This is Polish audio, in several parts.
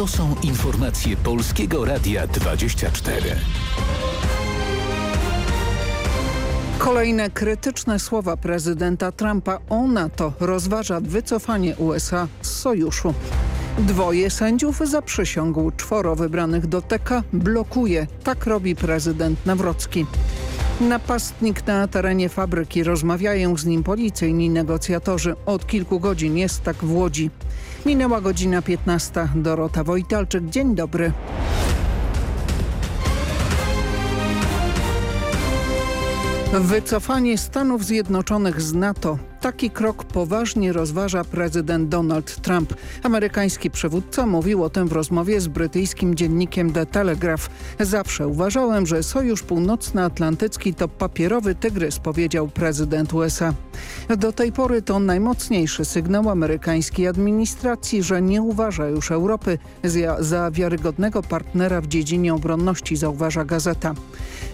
To są informacje Polskiego Radia 24. Kolejne krytyczne słowa prezydenta Trumpa o NATO rozważa wycofanie USA z sojuszu. Dwoje sędziów zaprzysiągł, czworo wybranych do TK blokuje. Tak robi prezydent Nawrocki. Napastnik na terenie fabryki. Rozmawiają z nim policyjni negocjatorzy. Od kilku godzin jest tak w Łodzi. Minęła godzina 15. Dorota Wojtalczyk. Dzień dobry. Wycofanie Stanów Zjednoczonych z NATO. Taki krok poważnie rozważa prezydent Donald Trump. Amerykański przywódca mówił o tym w rozmowie z brytyjskim dziennikiem The Telegraph. Zawsze uważałem, że Sojusz Północnoatlantycki to papierowy tygrys, powiedział prezydent USA. Do tej pory to najmocniejszy sygnał amerykańskiej administracji, że nie uważa już Europy za, wiarygodnego partnera w dziedzinie obronności, zauważa gazeta.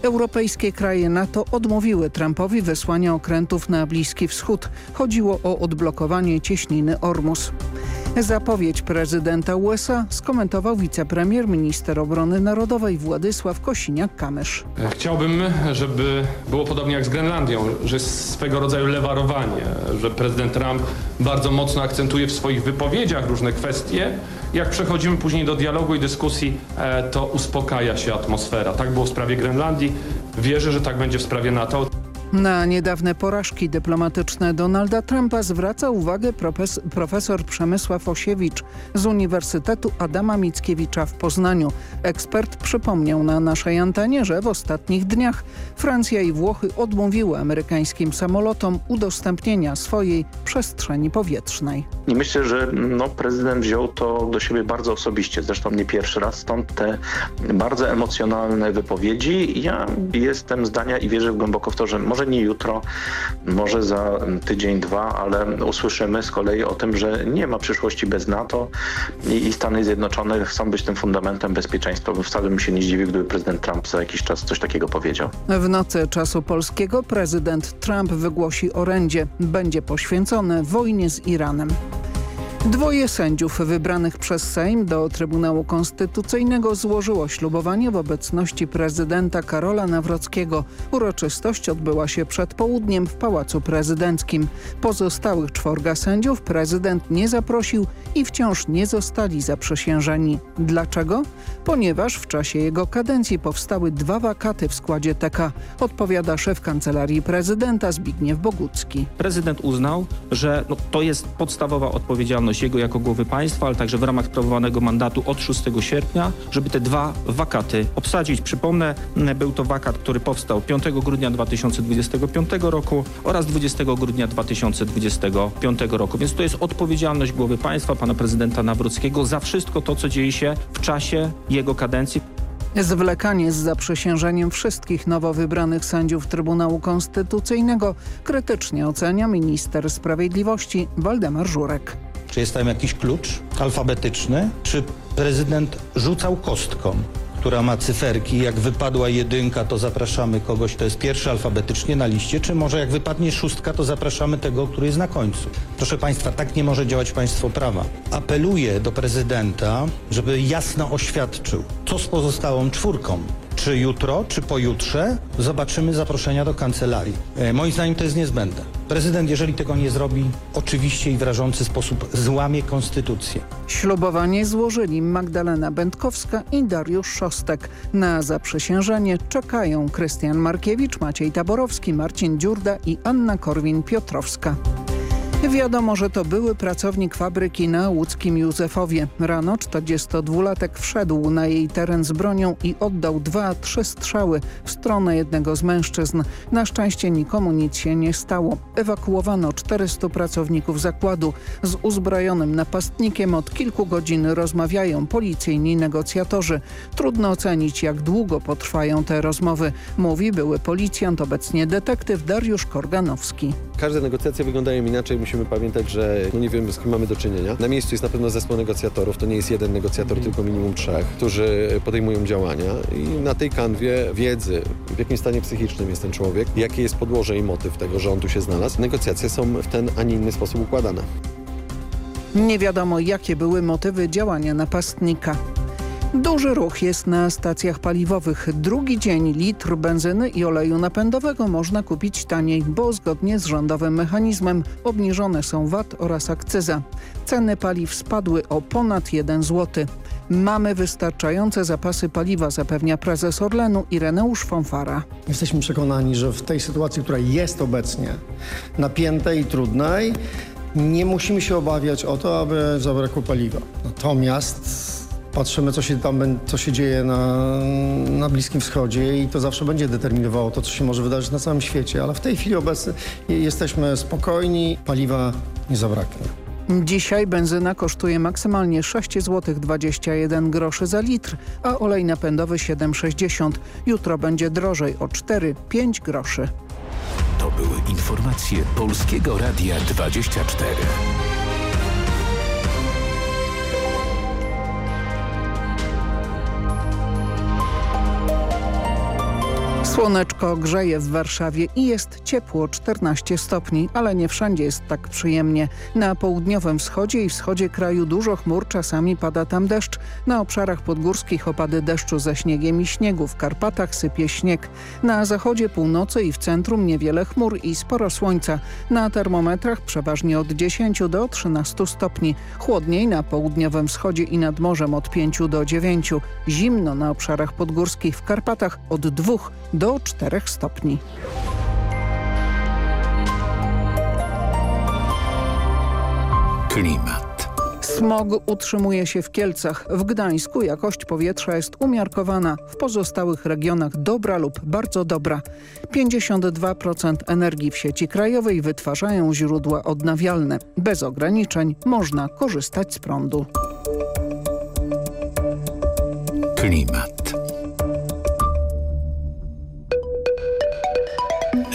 Europejskie kraje NATO odmówiły Trumpowi wysłania okrętów na Bliski Wschód. Chodziło o odblokowanie cieśniny Ormus. Zapowiedź prezydenta USA skomentował wicepremier minister obrony narodowej Władysław Kosiniak-Kamysz. Chciałbym, żeby było podobnie jak z Grenlandią, że jest swego rodzaju lewarowanie, że prezydent Trump bardzo mocno akcentuje w swoich wypowiedziach różne kwestie. Jak przechodzimy później do dialogu i dyskusji, to uspokaja się atmosfera. Tak było w sprawie Grenlandii. Wierzę, że tak będzie w sprawie NATO. Na niedawne porażki dyplomatyczne Donalda Trumpa zwraca uwagę profesor Przemysław Osiewicz z Uniwersytetu Adama Mickiewicza w Poznaniu. Ekspert przypomniał na naszej antenie, że w ostatnich dniach Francja i Włochy odmówiły amerykańskim samolotom udostępnienia swojej przestrzeni powietrznej. I myślę, że no, prezydent wziął to do siebie bardzo osobiście, zresztą nie pierwszy raz, stąd te bardzo emocjonalne wypowiedzi. Ja jestem zdania i wierzę głęboko w to, że może nie jutro, może za tydzień, dwa, ale usłyszymy z kolei o tym, że nie ma przyszłości bez NATO i Stany Zjednoczone chcą być tym fundamentem bezpieczeństwa. Wcale bym się nie zdziwił, gdyby prezydent Trump za jakiś czas coś takiego powiedział. W nocy czasu polskiego prezydent Trump wygłosi orędzie. Będzie poświęcone wojnie z Iranem. Dwoje sędziów wybranych przez Sejm do Trybunału Konstytucyjnego złożyło ślubowanie w obecności prezydenta Karola Nawrockiego. Uroczystość odbyła się przed południem w Pałacu Prezydenckim. Pozostałych czworga sędziów prezydent nie zaprosił i wciąż nie zostali zaprzysiężeni. Dlaczego? Ponieważ w czasie jego kadencji powstały dwa wakaty w składzie TK, odpowiada szef Kancelarii Prezydenta Zbigniew Bogucki. Prezydent uznał, że no, to jest podstawowa odpowiedzialność jego jako głowy państwa, ale także w ramach sprawowanego mandatu od 6 sierpnia, żeby te dwa wakaty obsadzić. Przypomnę, był to wakat, który powstał 5 grudnia 2025 roku oraz 20 grudnia 2025 roku. Więc to jest odpowiedzialność głowy państwa, pana prezydenta Nawrockiego za wszystko to, co dzieje się w czasie jego kadencji. Zwlekanie z zaprzysiężeniem wszystkich nowo wybranych sędziów Trybunału Konstytucyjnego krytycznie ocenia minister sprawiedliwości Waldemar Żurek. Czy jest tam jakiś klucz alfabetyczny? Czy prezydent rzucał kostką, która ma cyferki? Jak wypadła jedynka, to zapraszamy kogoś, kto jest pierwszy alfabetycznie na liście, czy może jak wypadnie szóstka, to zapraszamy tego, który jest na końcu? Proszę Państwa, tak nie może działać państwo prawa. Apeluję do prezydenta, żeby jasno oświadczył, co z pozostałą czwórką czy jutro, czy pojutrze zobaczymy zaproszenia do kancelarii. E, moim zdaniem to jest niezbędne. Prezydent, jeżeli tego nie zrobi, oczywiście i w rażący sposób złamie konstytucję. Ślubowanie złożyli Magdalena Będkowska i Dariusz Szostek. Na zaprzysiężenie czekają Krystian Markiewicz, Maciej Taborowski, Marcin Dziurda i Anna Korwin-Piotrowska. Wiadomo, że to były pracownik fabryki na łódzkim Józefowie. Rano 42-latek wszedł na jej teren z bronią i oddał dwa, trzy strzały w stronę jednego z mężczyzn. Na szczęście nikomu nic się nie stało. Ewakuowano 400 pracowników zakładu. Z uzbrojonym napastnikiem od kilku godzin rozmawiają policyjni negocjatorzy. Trudno ocenić, jak długo potrwają te rozmowy, mówi były policjant, obecnie detektyw Dariusz Korganowski. Każde negocjacje wyglądają inaczej. Musimy pamiętać, że no nie wiemy z kim mamy do czynienia. Na miejscu jest na pewno zespół negocjatorów. To nie jest jeden negocjator, tylko minimum trzech, którzy podejmują działania. I na tej kanwie wiedzy, w jakim stanie psychicznym jest ten człowiek, jakie jest podłoże i motyw tego, że on tu się znalazł, negocjacje są w ten, a nie inny sposób układane. Nie wiadomo jakie były motywy działania napastnika. Duży ruch jest na stacjach paliwowych. Drugi dzień litr benzyny i oleju napędowego można kupić taniej, bo zgodnie z rządowym mechanizmem obniżone są VAT oraz akcyza. Ceny paliw spadły o ponad 1 zł. Mamy wystarczające zapasy paliwa, zapewnia prezes Orlenu Ireneusz Fonfara. Jesteśmy przekonani, że w tej sytuacji, która jest obecnie napiętej i trudnej, nie musimy się obawiać o to, aby zabrakło paliwa. Natomiast patrzymy, co się tam co się dzieje na, na Bliskim Wschodzie i to zawsze będzie determinowało to, co się może wydarzyć na całym świecie. Ale w tej chwili obecnie jesteśmy spokojni, paliwa nie zabraknie. Dzisiaj benzyna kosztuje maksymalnie 6 zł 21 groszy za litr, a olej napędowy 7,60. Jutro będzie drożej o 4-5 groszy. To były informacje Polskiego Radia 24. Słoneczko grzeje w Warszawie i jest ciepło 14 stopni, ale nie wszędzie jest tak przyjemnie. Na południowym wschodzie i wschodzie kraju dużo chmur, czasami pada tam deszcz. Na obszarach podgórskich opady deszczu ze śniegiem i śniegu. W Karpatach sypie śnieg. Na zachodzie, północy i w centrum niewiele chmur i sporo słońca. Na termometrach przeważnie od 10 do 13 stopni. Chłodniej na południowym wschodzie i nad morzem od 5 do 9. Zimno na obszarach podgórskich w Karpatach od 2 do 4 stopni. Klimat. Smog utrzymuje się w Kielcach. W Gdańsku jakość powietrza jest umiarkowana, w pozostałych regionach dobra lub bardzo dobra. 52% energii w sieci krajowej wytwarzają źródła odnawialne. Bez ograniczeń można korzystać z prądu. Klimat.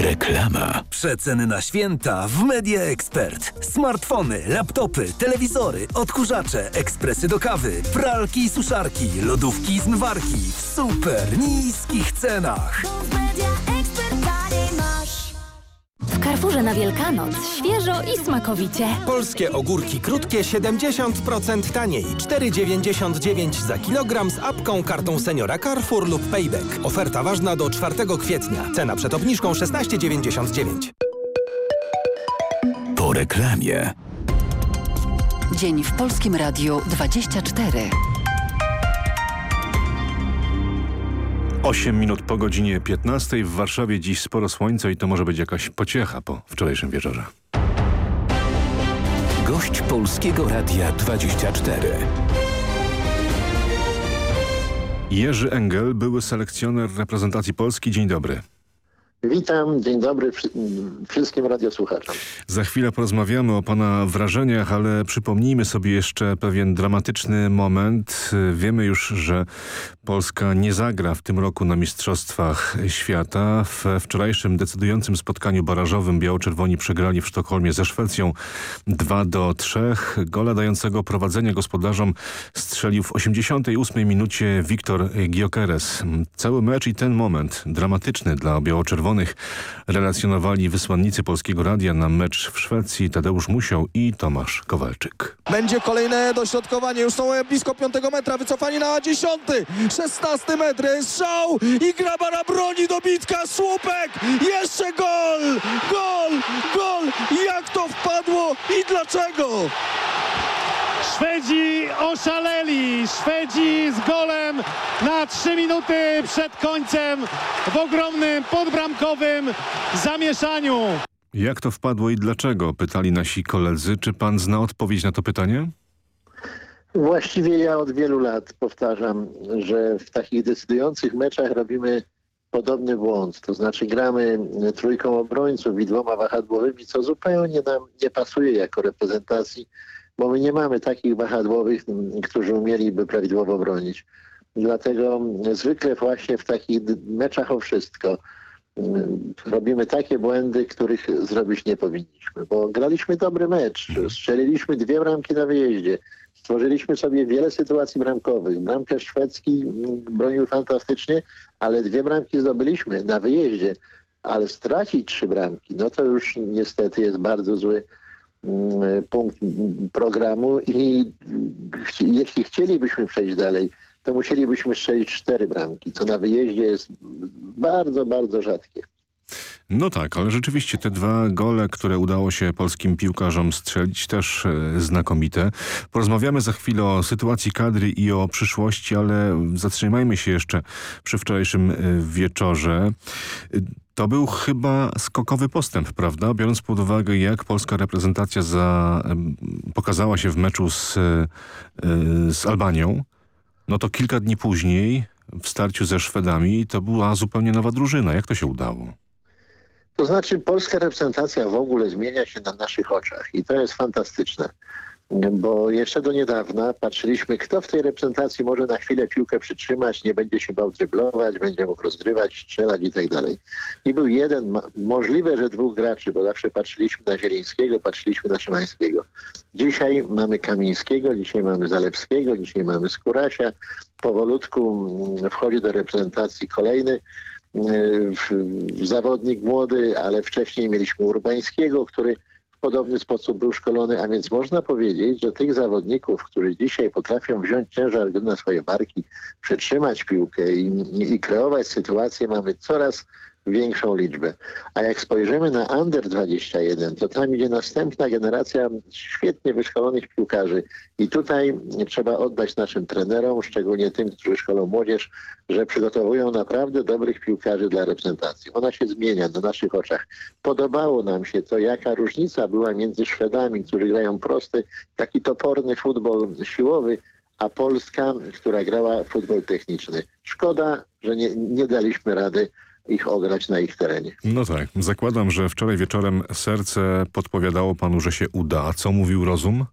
Reklama. Przeceny na święta w Media Expert. Smartfony, laptopy, telewizory, odkurzacze, ekspresy do kawy, pralki i suszarki, lodówki i zmywarki w super niskich cenach. W Carrefourze na Wielkanoc świeżo i smakowicie. Polskie ogórki krótkie 70% taniej. 4,99 za kilogram z apką, kartą seniora Carrefour lub Payback. Oferta ważna do 4 kwietnia. Cena przed obniżką 16,99. Po reklamie. Dzień w Polskim Radiu 24. 8 minut po godzinie 15 w Warszawie dziś sporo słońca i to może być jakaś pociecha po wczorajszym wieczorze. Gość Polskiego Radia 24. Jerzy Engel, były selekcjoner reprezentacji Polski. Dzień dobry. Witam, dzień dobry wszystkim radiosłuchaczom. Za chwilę porozmawiamy o Pana wrażeniach, ale przypomnijmy sobie jeszcze pewien dramatyczny moment. Wiemy już, że Polska nie zagra w tym roku na Mistrzostwach Świata. W wczorajszym decydującym spotkaniu barażowym biało-czerwoni przegrali w Sztokholmie ze Szwecją 2 do 3. Gola dającego prowadzenie gospodarzom strzelił w 88 minucie Wiktor Giokeres. Cały mecz i ten moment dramatyczny dla biało-czerwonych relacjonowali wysłannicy Polskiego Radia na mecz w Szwecji. Tadeusz Musiał i Tomasz Kowalczyk. Będzie kolejne dośrodkowanie, już są blisko 5 metra, wycofanie na 10, 16 metr, strzał i Grabara broni dobitka, słupek, jeszcze gol, gol, gol, jak to wpadło i dlaczego? Szwedzi oszaleli. Szwedzi z golem na 3 minuty przed końcem w ogromnym podbramkowym zamieszaniu. Jak to wpadło i dlaczego? Pytali nasi koledzy. Czy pan zna odpowiedź na to pytanie? Właściwie ja od wielu lat powtarzam, że w takich decydujących meczach robimy podobny błąd. To znaczy gramy trójką obrońców i dwoma wahadłowymi, co zupełnie nam nie pasuje jako reprezentacji bo my nie mamy takich wahadłowych, którzy umieliby prawidłowo bronić. Dlatego zwykle właśnie w takich meczach o wszystko robimy takie błędy, których zrobić nie powinniśmy, bo graliśmy dobry mecz, strzeliliśmy dwie bramki na wyjeździe, stworzyliśmy sobie wiele sytuacji bramkowych. Bramkarz szwedzki bronił fantastycznie, ale dwie bramki zdobyliśmy na wyjeździe, ale stracić trzy bramki, no to już niestety jest bardzo zły mm, punkt programu i jeśli chcielibyśmy przejść dalej, to musielibyśmy strzelić cztery bramki, co na wyjeździe jest bardzo, bardzo rzadkie. No tak, ale rzeczywiście te dwa gole, które udało się polskim piłkarzom strzelić też e, znakomite. Porozmawiamy za chwilę o sytuacji kadry i o przyszłości, ale zatrzymajmy się jeszcze przy wczorajszym e, wieczorze. To był chyba skokowy postęp, prawda? Biorąc pod uwagę, jak polska reprezentacja za, pokazała się w meczu z, e, z Albanią, no to kilka dni później w starciu ze Szwedami to była zupełnie nowa drużyna. Jak to się udało? To znaczy polska reprezentacja w ogóle zmienia się na naszych oczach i to jest fantastyczne. Bo jeszcze do niedawna patrzyliśmy, kto w tej reprezentacji może na chwilę piłkę przytrzymać, nie będzie się bał dryblować, będzie mógł rozgrywać, strzelać i tak dalej. I był jeden, możliwe, że dwóch graczy, bo zawsze patrzyliśmy na Zielińskiego, patrzyliśmy na Szymańskiego. Dzisiaj mamy Kamińskiego, dzisiaj mamy Zalewskiego, dzisiaj mamy Skórasia. Powolutku wchodzi do reprezentacji kolejny zawodnik młody, ale wcześniej mieliśmy Urbańskiego, który podobny sposób był szkolony, a więc można powiedzieć, że tych zawodników, którzy dzisiaj potrafią wziąć ciężar na swoje barki, przetrzymać piłkę i, i kreować sytuację, mamy coraz większą liczbę. A jak spojrzymy na Under 21, to tam idzie następna generacja świetnie wyszkolonych piłkarzy. I tutaj trzeba oddać naszym trenerom, szczególnie tym, którzy szkolą młodzież, że przygotowują naprawdę dobrych piłkarzy dla reprezentacji. Ona się zmienia na naszych oczach. Podobało nam się to, jaka różnica była między Szwedami, którzy grają prosty, taki toporny futbol siłowy, a Polska, która grała futbol techniczny. Szkoda, że nie, nie daliśmy rady ich ograć na ich terenie. No tak. Zakładam, że wczoraj wieczorem serce podpowiadało panu, że się uda. A co mówił rozum?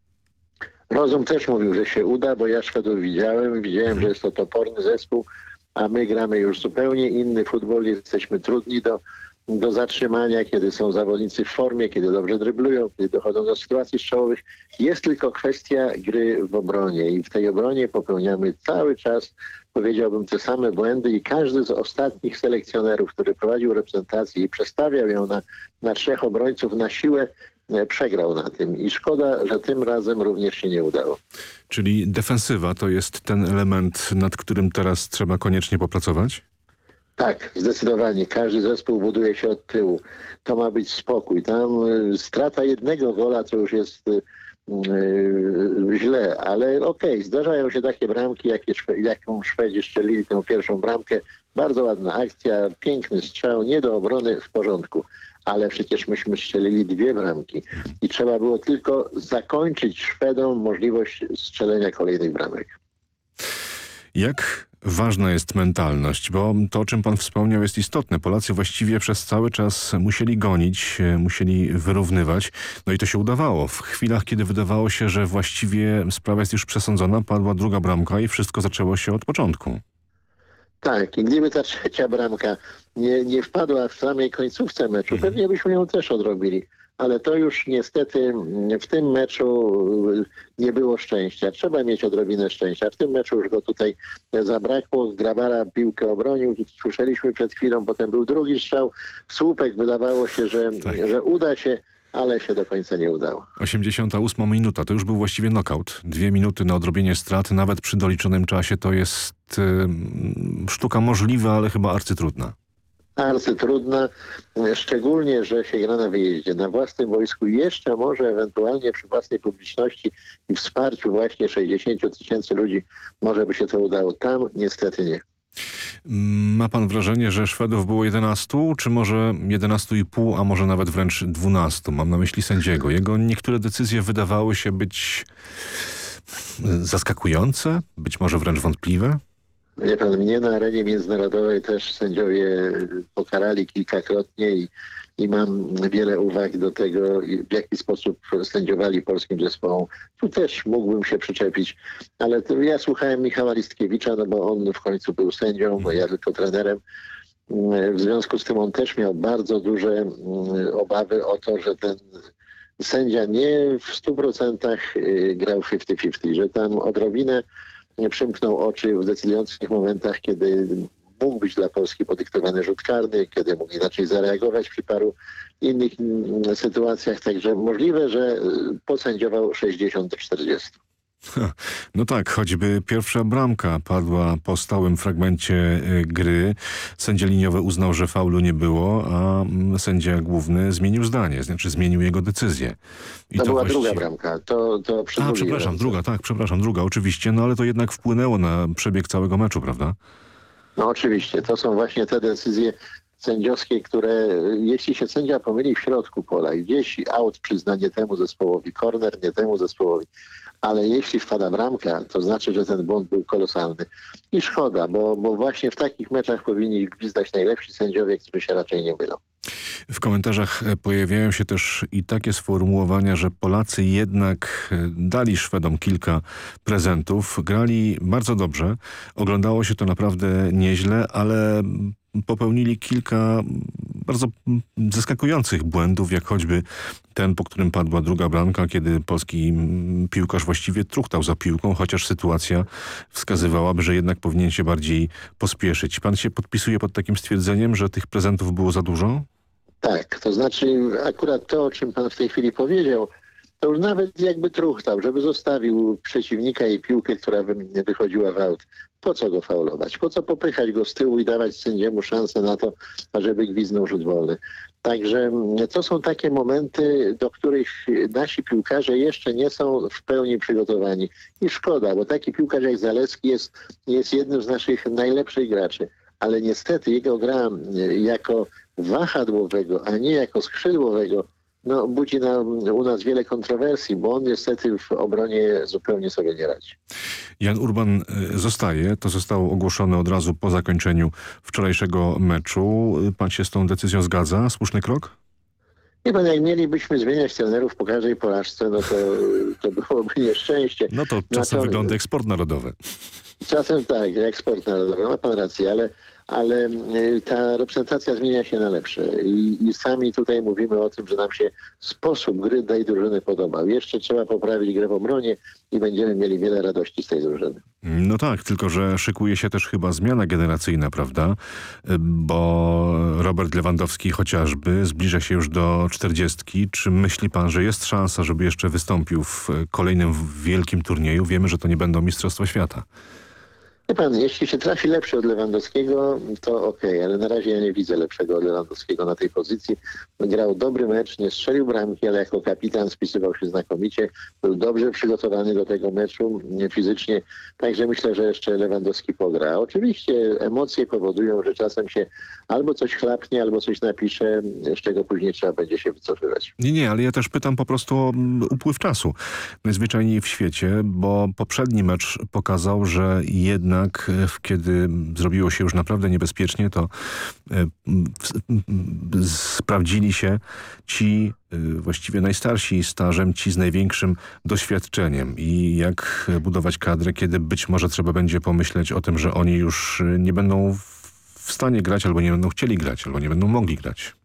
Rozum też mówił, że się uda, bo ja Szwedów widziałem. Widziałem, że jest to toporny zespół, a my gramy już zupełnie inny futbol. Jesteśmy trudni do, do zatrzymania, kiedy są zawodnicy w formie, kiedy dobrze dryblują, kiedy dochodzą do sytuacji strzałowych. Jest tylko kwestia gry w obronie i w tej obronie popełniamy cały czas powiedziałbym, te same błędy i każdy z ostatnich selekcjonerów, który prowadził reprezentację i przestawiał ją na, na trzech obrońców na siłę, e, przegrał na tym i szkoda, że tym razem również się nie udało. Czyli defensywa to jest ten element, nad którym teraz trzeba koniecznie popracować? Tak, zdecydowanie. Każdy zespół buduje się od tyłu. To ma być spokój. Tam e, strata jednego gola to już jest e, Yy, źle, ale okej, okay, zdarzają się takie bramki, jakie, jaką Szwedzi strzelili tę pierwszą bramkę. Bardzo ładna akcja, piękny strzał, nie do obrony, w porządku. Ale przecież myśmy strzelili dwie bramki i trzeba było tylko zakończyć Szwedom możliwość strzelenia kolejnych bramek. Jak ważna jest mentalność, bo to, o czym pan wspomniał, jest istotne. Polacy właściwie przez cały czas musieli gonić, musieli wyrównywać, no i to się udawało. W chwilach, kiedy wydawało się, że właściwie sprawa jest już przesądzona, padła druga bramka i wszystko zaczęło się od początku. Tak, i gdyby ta trzecia bramka nie, nie wpadła w samej końcówce meczu, mhm. pewnie byśmy ją też odrobili ale to już niestety w tym meczu nie było szczęścia. Trzeba mieć odrobinę szczęścia. W tym meczu już go tutaj zabrakło. Grabara piłkę obronił. Słyszeliśmy przed chwilą, potem był drugi strzał. Słupek wydawało się, że, tak. że uda się ale się do końca nie udało. 88 minuta, to już był właściwie knockout. Dwie minuty na odrobienie straty, nawet przy doliczonym czasie, to jest y, sztuka możliwa, ale chyba arcytrudna arcytrudna, szczególnie, że się gra na wyjeździe. Na własnym wojsku jeszcze może ewentualnie przy własnej publiczności i wsparciu właśnie 60 tysięcy ludzi może by się to udało. Tam niestety nie. Ma pan wrażenie, że Szwedów było 11, czy może 11,5, a może nawet wręcz 12? Mam na myśli sędziego. Jego niektóre decyzje wydawały się być zaskakujące, być może wręcz wątpliwe? Wie pan, mnie na arenie międzynarodowej też sędziowie pokarali kilkakrotnie i, i mam wiele uwag do tego, w jaki sposób sędziowali polskim zespołom. Tu też mógłbym się przyczepić, ale ja słuchałem Michała Listkiewicza, no bo on w końcu był sędzią, bo ja tylko trenerem. W związku z tym on też miał bardzo duże mm, obawy o to, że ten sędzia nie w 100% y, grał 50-50, że tam odrobinę przymknął oczy w decydujących momentach, kiedy mógł być dla Polski podyktowany rzut karny, kiedy mógł inaczej zareagować przy paru innych mm, sytuacjach. Także możliwe, że y, posędziował 60 do 40. No tak, choćby pierwsza bramka padła po stałym fragmencie y, gry. Sędzia liniowy uznał, że faulu nie było, a mm, sędzia główny zmienił zdanie, znaczy zmienił jego decyzję. I to, to była właściwie... druga bramka. To, to a, przepraszam, druga, tak, przepraszam, druga, oczywiście, no ale to jednak wpłynęło na przebieg całego meczu, prawda? No oczywiście, to są właśnie te decyzje sędziowskie, które jeśli się sędzia pomyli w środku pola i gdzieś aut przyznanie temu zespołowi, korner nie temu zespołowi, ale jeśli wpada bramka, to znaczy, że ten błąd był kolosalny. I szkoda, bo, bo właśnie w takich meczach powinni gwizdać najlepsi sędziowie, którzy się raczej nie mylą. W komentarzach pojawiają się też i takie sformułowania, że Polacy jednak dali Szwedom kilka prezentów, grali bardzo dobrze, oglądało się to naprawdę nieźle, ale popełnili kilka bardzo zaskakujących błędów, jak choćby ten, po którym padła druga bramka, kiedy polski piłkarz właściwie truchtał za piłką, chociaż sytuacja wskazywałaby, że jednak powinien się bardziej pospieszyć. Pan się podpisuje pod takim stwierdzeniem, że tych prezentów było za dużo? Tak, to znaczy akurat to, o czym pan w tej chwili powiedział, to już nawet jakby truchtał, żeby zostawił przeciwnika i piłkę, która by wychodziła w aut. Po co go faulować? Po co popychać go z tyłu i dawać sędziemu szansę na to, żeby gwiznął rzut wolny? Także mm, to są takie momenty, do których nasi piłkarze jeszcze nie są w pełni przygotowani. I szkoda, bo taki piłkarz jak Zalewski jest, jest jednym z naszych najlepszych graczy. Ale niestety jego gra mm, jako wahadłowego, a nie jako skrzydłowego, no, budzi na, u nas wiele kontrowersji, bo on niestety w obronie zupełnie sobie nie radzi. Jan Urban e, zostaje. To zostało ogłoszone od razu po zakończeniu wczorajszego meczu. Pan się z tą decyzją zgadza? Słuszny krok? Nie pan, jak mielibyśmy zmieniać trenerów po każdej porażce, no to, to byłoby nieszczęście. No to czasem wygląda jak sport narodowy. Czasem tak, jak sport narodowy. Ma pan rację, ale ale y, ta reprezentacja zmienia się na lepsze I, i, sami tutaj mówimy o tym, że nam się sposób gry tej drużyny podobał. Jeszcze trzeba poprawić grę w obronie i będziemy mieli wiele radości z tej drużyny. No tak, tylko że szykuje się też chyba zmiana generacyjna, prawda? Bo Robert Lewandowski chociażby zbliża się już do czterdziestki. Czy myśli pan, że jest szansa, żeby jeszcze wystąpił w kolejnym wielkim turnieju? Wiemy, że to nie będą Mistrzostwa Świata. Pan, jeśli się trafi lepszy od Lewandowskiego, to okej, okay, ale na razie ja nie widzę lepszego od Lewandowskiego na tej pozycji. Grał dobry mecz, nie strzelił bramki, ale jako kapitan spisywał się znakomicie. Był dobrze przygotowany do tego meczu fizycznie, także myślę, że jeszcze Lewandowski pogra. Oczywiście emocje powodują, że czasem się albo coś chlapnie, albo coś napisze, z czego później trzeba będzie się wycofywać. Nie, nie, ale ja też pytam po prostu o upływ czasu. Najzwyczajniej w świecie, bo poprzedni mecz pokazał, że jedna jednak e, kiedy zrobiło się już naprawdę niebezpiecznie, to e, sprawdzili się ci e, właściwie najstarsi stażem, ci z największym doświadczeniem i jak budować kadrę, kiedy być może trzeba będzie pomyśleć o tym, że oni już nie będą w stanie grać, albo nie będą chcieli grać, albo nie będą mogli grać.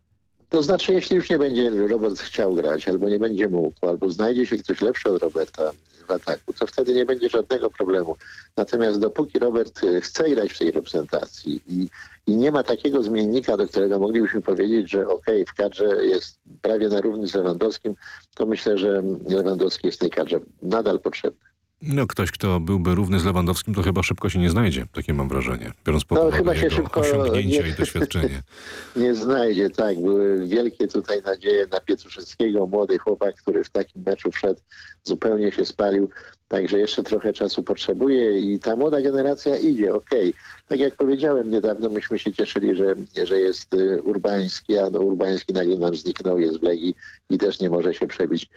To znaczy, jeśli już nie będzie Robert chciał grać, albo nie będzie mógł, albo znajdzie się ktoś lepszy od Roberta, w ataku, to wtedy nie będzie żadnego problemu. Natomiast dopóki Robert e, chce grać w tej reprezentacji i, i nie ma takiego zmiennika, do którego moglibyśmy powiedzieć, że okay, w kadrze jest prawie na równi z Lewandowskim, to myślę, że Lewandowski jest w tej kadrze nadal potrzebny. No ktoś, kto byłby równy z Lewandowskim, to chyba szybko się nie znajdzie, takie mam wrażenie, biorąc pod no, uwagę chyba się szybko osiągnięcia nie, i doświadczenie. Nie znajdzie, tak. Były wielkie tutaj nadzieje na Pietruszewskiego, młody chłopak, który w takim meczu wszedł, zupełnie się spalił, także jeszcze trochę czasu potrzebuje i ta młoda generacja idzie, okej. Okay. Tak jak powiedziałem niedawno, myśmy się cieszyli, że, że jest y, Urbański, a no Urbański nagle nam zniknął, jest w Legii i też nie może się przebić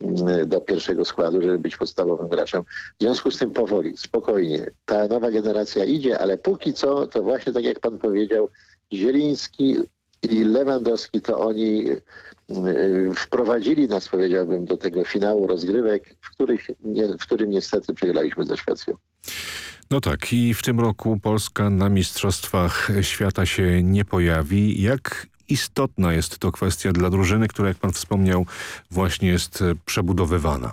mm, do pierwszego składu, żeby być podstawowym graczem. W związku z tym powoli, spokojnie. Ta nowa generacja idzie, ale póki co, to właśnie tak jak pan powiedział, Zieliński i Lewandowski, to oni wprowadzili nas, powiedziałbym, do tego finału rozgrywek, w, których, w którym niestety przegraliśmy ze Szwecją. No tak i w tym roku Polska na Mistrzostwach Świata się nie pojawi. Jak istotna jest to kwestia dla drużyny, która jak pan wspomniał właśnie jest przebudowywana?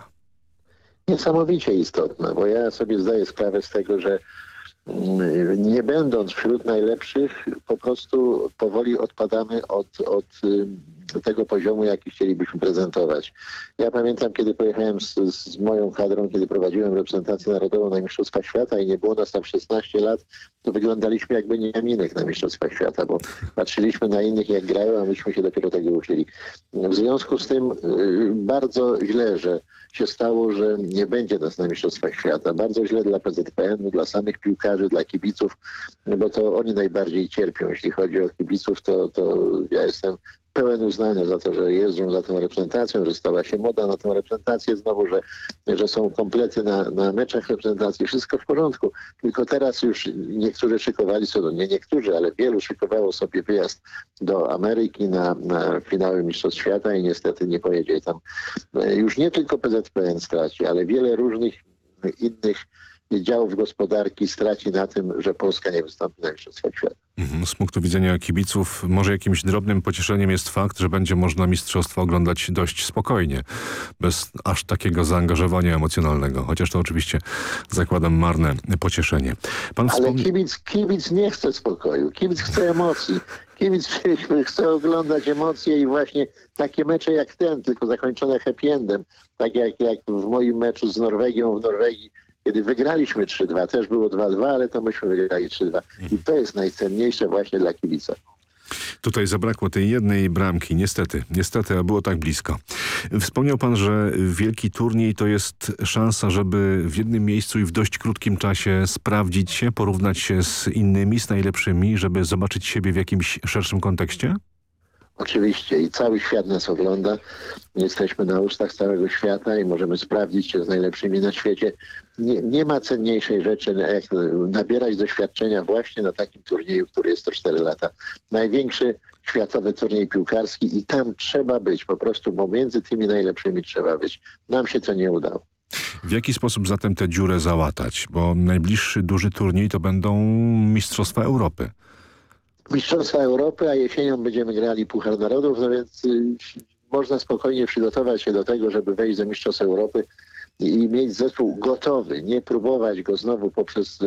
Niesamowicie istotna, bo ja sobie zdaję sprawę z tego, że mm, nie będąc wśród najlepszych, po prostu powoli odpadamy od, od tego poziomu, jaki chcielibyśmy prezentować. Ja pamiętam, kiedy pojechałem z, z moją kadrą, kiedy prowadziłem reprezentację narodową na Mistrzostwach Świata i nie było nas tam 16 lat, to wyglądaliśmy jakby nieminek na Mistrzostwach Świata, bo patrzyliśmy na innych jak grają, a myśmy się dopiero tego uczyli. W związku z tym y, bardzo źle, że się stało, że nie będzie nas na Mistrzostwach Świata. Bardzo źle dla PZPN, dla samych piłkarzy, dla kibiców, bo to oni najbardziej cierpią. Jeśli chodzi o kibiców, to, to ja jestem pełen uznania za to, że jeżdżą za tą reprezentacją, że stała się moda na tą reprezentację znowu, że, że są komplety na, na meczach reprezentacji, wszystko w porządku. Tylko teraz już niektórzy szykowali sobie, no nie niektórzy, ale wielu szykowało sobie wyjazd do Ameryki na, na finały Mistrzostw Świata i niestety nie pojedzie tam. Już nie tylko PZPN straci, ale wiele różnych innych działów gospodarki straci na tym, że Polska nie wystąpi na Mistrzostwach Świata. Mhm, z punktu widzenia kibiców może jakimś drobnym pocieszeniem jest fakt, że będzie można mistrzostwo oglądać dość spokojnie, bez aż takiego zaangażowania emocjonalnego, chociaż to oczywiście zakładam marne pocieszenie. Pan Ale kibic, kibic nie chce spokoju, kibic chce emocji. Kibic chce oglądać emocje i właśnie takie mecze jak ten, tylko zakończone happy endem. Tak jak, jak w moim meczu z Norwegią w Norwegii kiedy wygraliśmy 3-2, też było 2-2, ale to myśmy wygrali 3-2. I to jest najcenniejsze właśnie dla kibica. Tutaj zabrakło tej jednej bramki, niestety, niestety, a było tak blisko. Wspomniał pan, że wielki turniej to jest szansa, żeby w jednym miejscu i w dość krótkim czasie sprawdzić się, porównać się z innymi, z najlepszymi, żeby zobaczyć siebie w jakimś szerszym kontekście? Oczywiście i cały świat nas ogląda. Jesteśmy na ustach całego świata i możemy sprawdzić się z najlepszymi na świecie. Nie, nie ma cenniejszej rzeczy, jak nabierać doświadczenia właśnie na takim turnieju, który jest to 4 lata. Największy światowy turniej piłkarski i tam trzeba być, po prostu pomiędzy tymi najlepszymi trzeba być. Nam się to nie udało. W jaki sposób zatem tę dziurę załatać? Bo najbliższy duży turniej to będą Mistrzostwa Europy. Mistrzostwa Europy, a jesienią będziemy grali Puchar Narodów, no więc y, można spokojnie przygotować się do tego, żeby wejść do Mistrzostw Europy i mieć zespół gotowy, nie próbować go znowu poprzez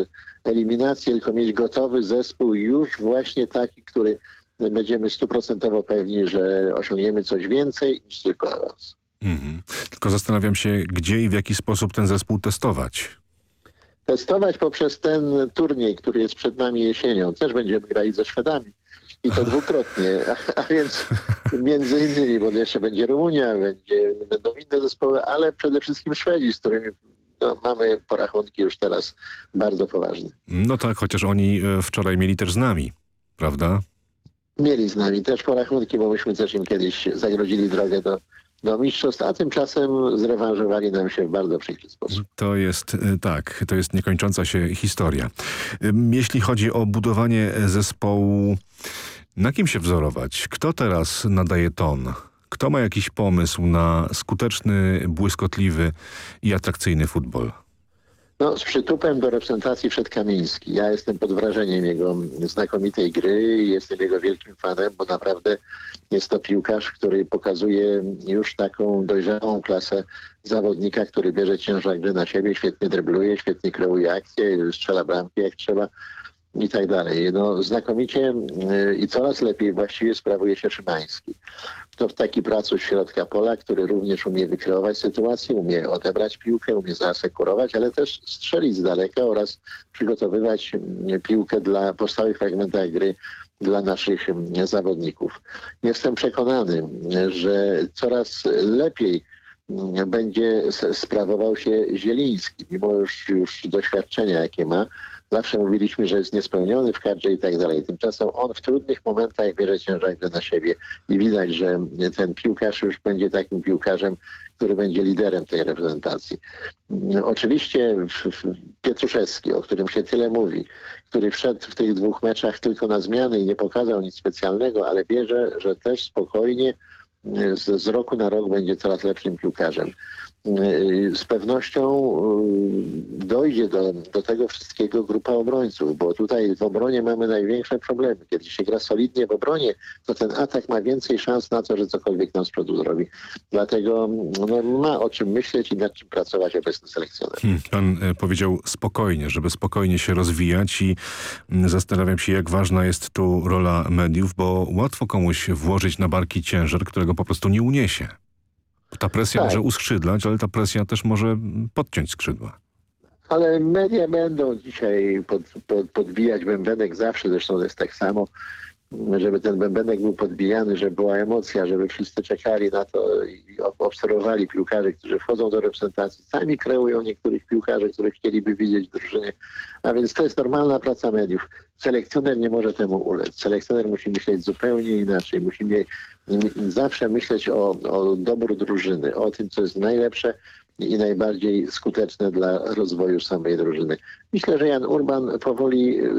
eliminację, tylko mieć gotowy zespół już właśnie taki, który będziemy stuprocentowo pewni, że osiągniemy coś więcej niż tylko awans. Mhm. Tylko zastanawiam się, gdzie i w jaki sposób ten zespół testować testować poprzez ten turniej, który jest przed nami jesienią. Też będziemy grali ze Szwedami. I to dwukrotnie, a, a, więc między innymi, bo jeszcze będzie Rumunia, będzie, będą inne zespoły, ale przede wszystkim Szwedzi, z którymi no, mamy porachunki już teraz bardzo poważne. No tak, chociaż oni e, wczoraj mieli też z nami, prawda? Mieli z nami też porachunki, bo myśmy też im kiedyś zagrodzili drogę do do mistrzostw, a tymczasem zrewanżowali nam się w bardzo przykry sposób. To jest, y, tak, to jest niekończąca się historia. Jeśli chodzi o budowanie zespołu, na kim się wzorować? Kto teraz nadaje ton? Kto ma jakiś pomysł na skuteczny, błyskotliwy i atrakcyjny futbol? No, z przytupem do reprezentacji przed Kamiński. Ja jestem pod wrażeniem jego znakomitej gry i jestem jego wielkim fanem, bo naprawdę jest to piłkarz, który pokazuje już taką dojrzałą klasę zawodnika, który bierze ciężar gry na siebie, świetnie drebluje, świetnie kreuje akcje, strzela bramki jak trzeba i tak dalej. No, znakomicie y, i coraz lepiej właściwie sprawuje się Szymański. To w taki pracuś środka pola, który również umie wykreować sytuację, umie odebrać piłkę, umie zaasekurować, ale też strzelić z daleka oraz przygotowywać mm, piłkę dla po stałych fragmentach gry dla naszych mm, zawodników. Jestem przekonany, że coraz lepiej mm, będzie sprawował się Zieliński, mimo już, już doświadczenia, jakie ma. Zawsze mówiliśmy, że jest niespełniony w kadrze i tak dalej. Tymczasem on w trudnych momentach bierze ciężar na siebie i widać, że ten piłkarz już będzie takim piłkarzem, który będzie liderem tej reprezentacji. Oczywiście Pietruszewski, o którym się tyle mówi, który wszedł w tych dwóch meczach tylko na zmiany i nie pokazał nic specjalnego, ale wierzę, że też spokojnie z, z roku na rok będzie coraz lepszym piłkarzem. Z pewnością dojdzie do, do tego wszystkiego grupa obrońców, bo tutaj w obronie mamy największe problemy. Kiedy się gra solidnie w obronie, to ten atak ma więcej szans na to, że cokolwiek nam z przodu zrobi. Dlatego no, ma o czym myśleć i nad czym pracować obecny selekcjoner. Hmm, pan e, powiedział spokojnie, żeby spokojnie się rozwijać i zastanawiam się, jak ważna jest tu rola mediów, bo łatwo komuś włożyć na barki ciężar, którego po prostu nie uniesie. Ta presja tak. może uskrzydlać, ale ta presja też może podciąć skrzydła. Ale media będą dzisiaj pod, pod, podbijać bębenek zawsze, zresztą jest tak samo, żeby ten bębenek był podbijany, żeby była emocja, żeby wszyscy czekali na to i obserwowali piłkarzy, którzy wchodzą do reprezentacji. Sami kreują niektórych piłkarzy, których chcieliby widzieć w drużynie. A więc to jest normalna praca mediów. Selekcjoner nie może temu ulec. Selekcjoner musi myśleć zupełnie inaczej. Musi zawsze myśleć o, o dobru drużyny, o tym, co jest najlepsze i najbardziej skuteczne dla rozwoju samej drużyny. Myślę, że Jan Urban powoli y,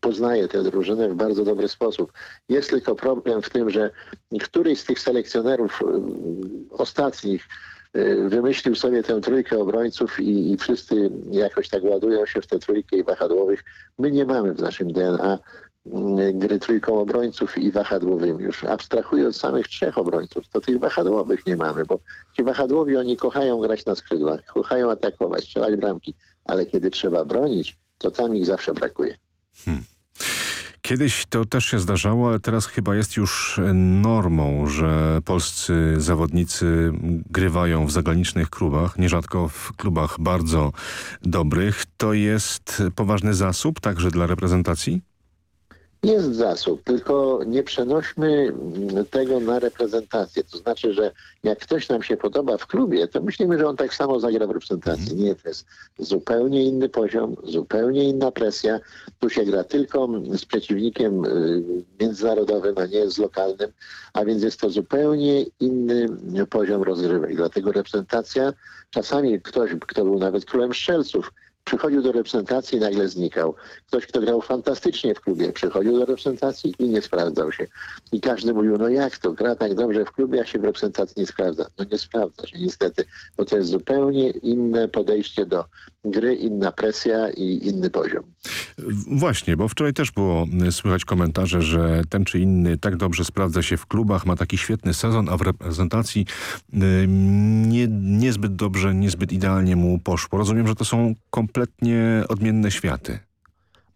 poznaje tę drużynę w bardzo dobry sposób. Jest tylko problem w tym, że któryś z tych selekcjonerów y, ostatnich y, wymyślił sobie tę trójkę obrońców i, i wszyscy jakoś tak ładują się w tę trójkę i wahadłowych. My nie mamy w naszym DNA gry trójką obrońców i wahadłowymi. Już abstrahując od samych trzech obrońców, to tych wahadłowych nie mamy, bo ci wahadłowi oni kochają grać na skrzydłach, kochają atakować, strzelać bramki, ale kiedy trzeba bronić, to tam ich zawsze brakuje. Hmm. Kiedyś to też się zdarzało, ale teraz chyba jest już normą, że polscy zawodnicy grywają w zagranicznych klubach, nierzadko w klubach bardzo dobrych. To jest poważny zasób także dla reprezentacji? Jest zasób, tylko nie przenośmy tego na reprezentację. To znaczy, że jak ktoś nam się podoba w klubie, to myślimy, że on tak samo zagra w reprezentacji. Mhm. Nie, to jest zupełnie inny poziom, zupełnie inna presja. Tu się gra tylko z przeciwnikiem y, międzynarodowym, a nie z lokalnym, a więc jest to zupełnie inny poziom rozgrywek. Dlatego reprezentacja, czasami ktoś, kto był nawet królem strzelców, przychodził do reprezentacji i nagle znikał. Ktoś, kto grał fantastycznie w klubie, przychodził do reprezentacji i nie sprawdzał się. I każdy mówił, no jak to, gra tak dobrze w klubie, a się w reprezentacji nie sprawdza. No nie sprawdza się niestety, bo to jest zupełnie inne podejście do gry, inna presja i inny poziom. Właśnie, bo wczoraj też było słychać komentarze, że ten czy inny tak dobrze sprawdza się w klubach, ma taki świetny sezon, a w reprezentacji nie, niezbyt dobrze, niezbyt idealnie mu poszło. Rozumiem, że to są kompletnie odmienne światy.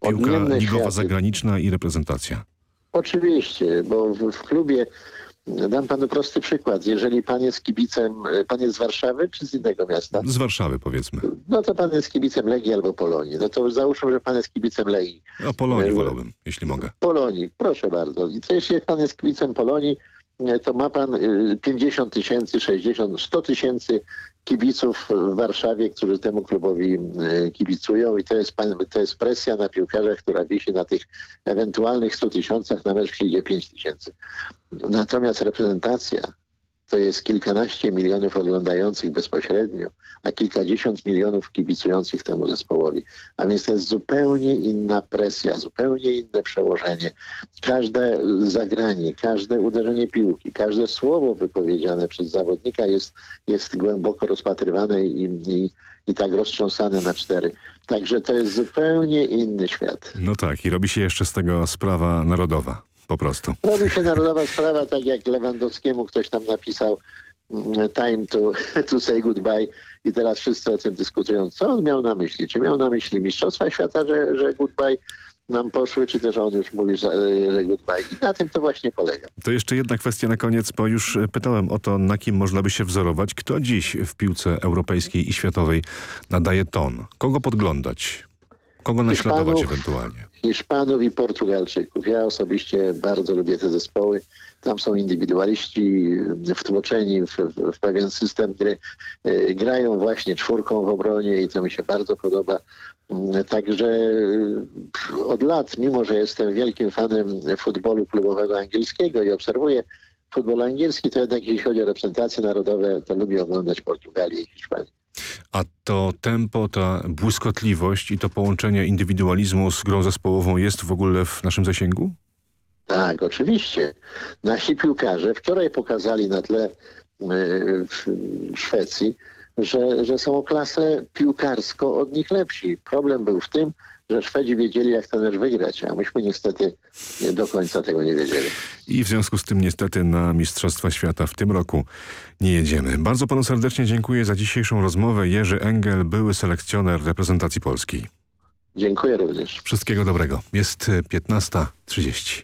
Piłka odmienne ligowa światy. zagraniczna i reprezentacja. Oczywiście, bo w, w klubie Dam panu prosty przykład. Jeżeli pan jest kibicem, pan jest z Warszawy czy z innego miasta? Z Warszawy powiedzmy. No to pan jest kibicem Legii albo Polonii. No to załóżmy, że pan jest kibicem Legii. A Polonii wolałbym, jeśli mogę. Polonii, proszę bardzo. I co jeśli pan jest kibicem Polonii, to ma pan 50 tysięcy, 60, 100 tysięcy kibiców w Warszawie, którzy temu klubowi e, kibicują i to jest, to jest presja na piłkarzach, która wisi na tych ewentualnych 100 tysiącach, na mecz przyjdzie 5 tysięcy. Natomiast reprezentacja to jest kilkanaście milionów oglądających bezpośrednio, a kilkadziesiąt milionów kibicujących temu zespołowi. A więc to jest zupełnie inna presja, zupełnie inne przełożenie. Każde zagranie, każde uderzenie piłki, każde słowo wypowiedziane przez zawodnika jest, jest głęboko rozpatrywane i, i, i tak roztrząsane na cztery. Także to jest zupełnie inny świat. No tak, i robi się jeszcze z tego sprawa narodowa po prostu. Robi się narodowa sprawa, tak jak Lewandowskiemu ktoś tam napisał mm, time to, to say goodbye i teraz wszyscy o tym dyskutują. Co on miał na myśli? Czy miał na myśli Mistrzostwa Świata, że, że goodbye nam poszły, czy też on już mówi, że, że goodbye. I na tym to właśnie polega. To jeszcze jedna kwestia na koniec, bo już pytałem o to, na kim można by się wzorować. Kto dziś w piłce europejskiej i światowej nadaje ton? Kogo podglądać? Kogo naśladować Hiszpanów, ewentualnie? Hiszpanów i Portugalczyków. Ja osobiście bardzo lubię te zespoły. Tam są indywidualiści wtłoczeni w, w, w pewien system gry. E, grają właśnie czwórką w obronie i to mi się bardzo podoba. Mm, także e, od lat, mimo że jestem wielkim fanem futbolu klubowego angielskiego i obserwuję futbol angielski, to jednak jeśli chodzi o reprezentacje narodowe, to lubię oglądać Portugalię i Hiszpanię. A to tempo, ta błyskotliwość i to połączenie indywidualizmu z grą zespołową jest w ogóle w naszym zasięgu? Tak, oczywiście. Nasi piłkarze wczoraj pokazali na tle w Szwecji, że, że są klasę piłkarsko od nich lepsi. Problem był w tym, że Szwedzi wiedzieli, jak ten mecz wygrać, a myśmy niestety do końca tego nie wiedzieli. I w związku z tym niestety na Mistrzostwa Świata w tym roku nie jedziemy. Bardzo panu serdecznie dziękuję za dzisiejszą rozmowę. Jerzy Engel, były selekcjoner reprezentacji Polski. Dziękuję również. Wszystkiego dobrego. Jest 15.30.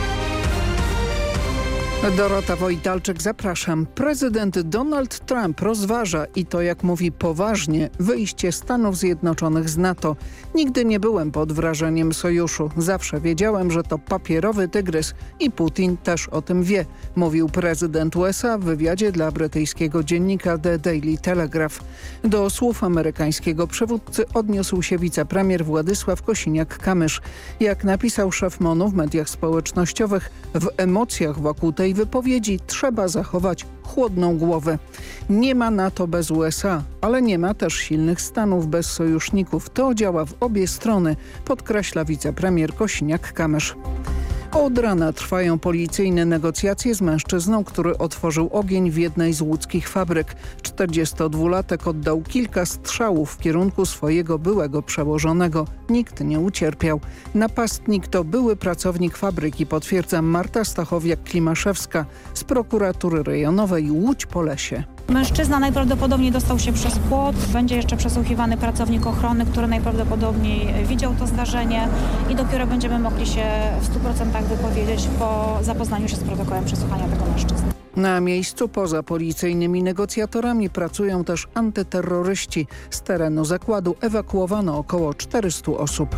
Dorota Wojtalczyk, zapraszam. Prezydent Donald Trump rozważa i to jak mówi poważnie wyjście Stanów Zjednoczonych z NATO. Nigdy nie byłem pod wrażeniem sojuszu. Zawsze wiedziałem, że to papierowy tygrys i Putin też o tym wie, mówił prezydent USA w wywiadzie dla brytyjskiego dziennika The Daily Telegraph. Do słów amerykańskiego przywódcy odniósł się wicepremier Władysław Kosiniak-Kamysz. Jak napisał szef MONU w mediach społecznościowych, w emocjach wokół tej wypowiedzi trzeba zachować chłodną głowę. Nie ma NATO bez USA, ale nie ma też silnych Stanów bez sojuszników. To działa w obie strony, podkreśla wicepremier Kosiniak-Kamysz. Od rana trwają policyjne negocjacje z mężczyzną, który otworzył ogień w jednej z łódzkich fabryk. 42-latek oddał kilka strzałów w kierunku swojego byłego przełożonego. Nikt nie ucierpiał. Napastnik to były pracownik fabryki, potwierdza Marta Stachowiak-Klimaszewska z prokuratury rejonowej Łódź-Polesie. Mężczyzna najprawdopodobniej dostał się przez płot. Będzie jeszcze przesłuchiwany pracownik ochrony, który najprawdopodobniej widział to zdarzenie i dopiero będziemy mogli się w 100% wypowiedzieć po zapoznaniu się z protokołem przesłuchania tego mężczyzny. Na miejscu poza policyjnymi negocjatorami pracują też antyterroryści. Z terenu zakładu ewakuowano około 400 osób.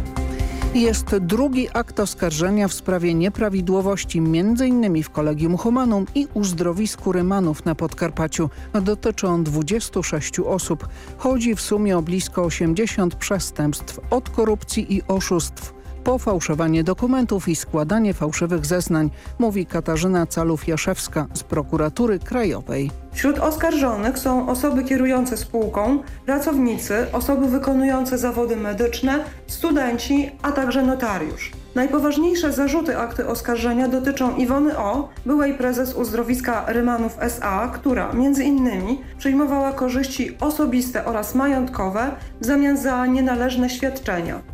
Jest drugi akt oskarżenia w sprawie nieprawidłowości m.in. w Kolegium Humanum i uzdrowisku Rymanów na Podkarpaciu. Dotyczy on 26 osób. Chodzi w sumie o blisko 80 przestępstw od korupcji i oszustw po fałszowanie dokumentów i składanie fałszywych zeznań, mówi Katarzyna Calów-Jaszewska z prokuratury krajowej. Wśród oskarżonych są osoby kierujące spółką, pracownicy, osoby wykonujące zawody medyczne, studenci, a także notariusz. Najpoważniejsze zarzuty akty oskarżenia dotyczą Iwony O., byłej prezes uzdrowiska Rymanów S.A., która między innymi przyjmowała korzyści osobiste oraz majątkowe w zamian za nienależne świadczenia.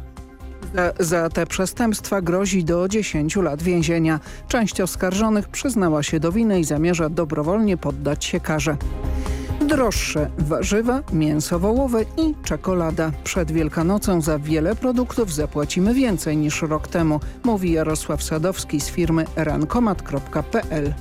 Za, za, te przestępstwa grozi do 10 lat więzienia. Część oskarżonych przyznała się do winy i zamierza dobrowolnie poddać się karze. Droższe warzywa, mięso wołowe i czekolada. Przed Wielkanocą za wiele produktów zapłacimy więcej niż rok temu, mówi Jarosław Sadowski z firmy rankomat.pl.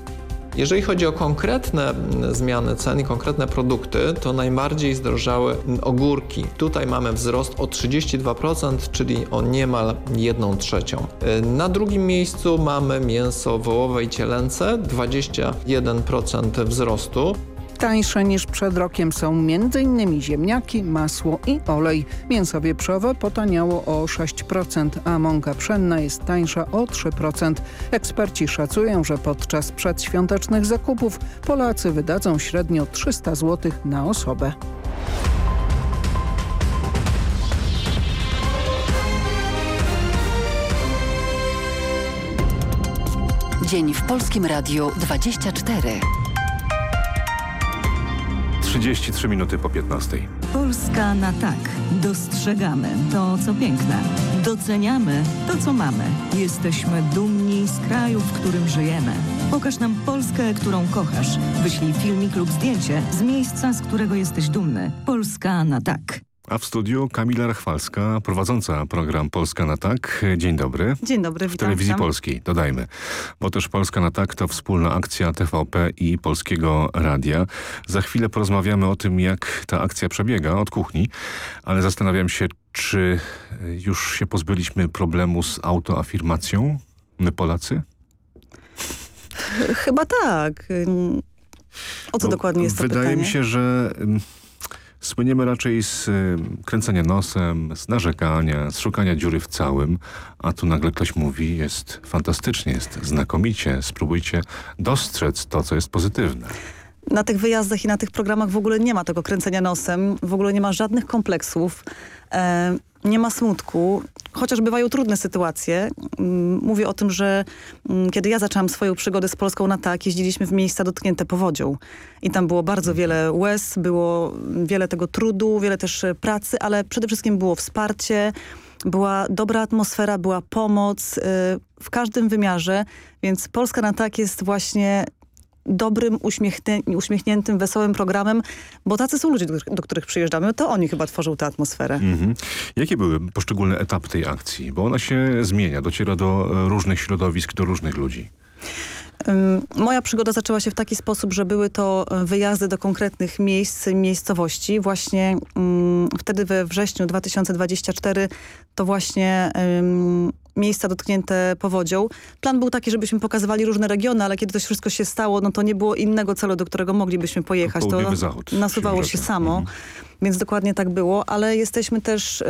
Jeżeli chodzi o konkretne zmiany cen i konkretne produkty, to najbardziej zdrożały ogórki. Tutaj mamy wzrost o 32%, czyli o niemal 1 trzecią. Na drugim miejscu mamy mięso wołowe i cielęce, 21% wzrostu. Tańsze niż przed rokiem są m.in. ziemniaki, masło i olej. Mięso wieprzowe potaniało o 6%, a mąka pszenna jest tańsza o 3%. Eksperci szacują, że podczas przedświątecznych zakupów Polacy wydadzą średnio 300 zł na osobę. Dzień w Polskim Radiu 24. 33 minuty po 15. Polska na tak. Dostrzegamy to, co piękne. Doceniamy to, co mamy. Jesteśmy dumni z kraju, w którym żyjemy. Pokaż nam Polskę, którą kochasz. Wyślij filmik lub zdjęcie z miejsca, z którego jesteś dumny. Polska na tak. A w studiu Kamila Rachwalska, prowadząca program Polska na Tak. Dzień dobry. Dzień dobry, w witam. W telewizji polskiej, dodajmy. Bo też Polska na Tak to wspólna akcja TVP i Polskiego Radia. Za chwilę porozmawiamy o tym, jak ta akcja przebiega od kuchni, ale zastanawiam się, czy już się pozbyliśmy problemu z autoafirmacją, my Polacy? Chyba tak. O co Bo dokładnie jest to Wydaje pytanie? mi się, że Słyniemy raczej z y, kręcenia nosem, z narzekania, z szukania dziury w całym, a tu nagle ktoś mówi, jest fantastycznie, jest znakomicie, spróbujcie dostrzec to, co jest pozytywne. Na tych wyjazdach i na tych programach w ogóle nie ma tego kręcenia nosem, w ogóle nie ma żadnych kompleksów. E, nie ma smutku, chociaż bywają trudne sytuacje. Mm, mówię o tym, że mm, kiedy ja zaczęłam swoją przygodę z Polską na tak, jeździliśmy w miejsca dotknięte powodzią. I tam było bardzo wiele łez, było wiele tego trudu, wiele też e, pracy, ale przede wszystkim było wsparcie, była dobra atmosfera, była pomoc y, w każdym wymiarze, więc Polska na tak jest właśnie dobrym, uśmiechniętym, wesołym programem, bo tacy są ludzie, do, których przyjeżdżamy, to oni chyba tworzą tę atmosferę. Mhm. Jakie były poszczególne etapy tej akcji? Bo ona się zmienia, dociera do e, różnych środowisk, do różnych ludzi. Moja przygoda zaczęła się w taki sposób, że były to e, wyjazdy do konkretnych miejsc, miejscowości. Właśnie um, wtedy we wrześniu 2024 to właśnie um, miejsca dotknięte powodzią. Plan był taki, żebyśmy pokazywali różne regiony, ale kiedy to wszystko się stało, no to nie było innego celu, do którego moglibyśmy pojechać. To zachód nasuwało się samo. Mhm. Więc dokładnie tak było, ale jesteśmy też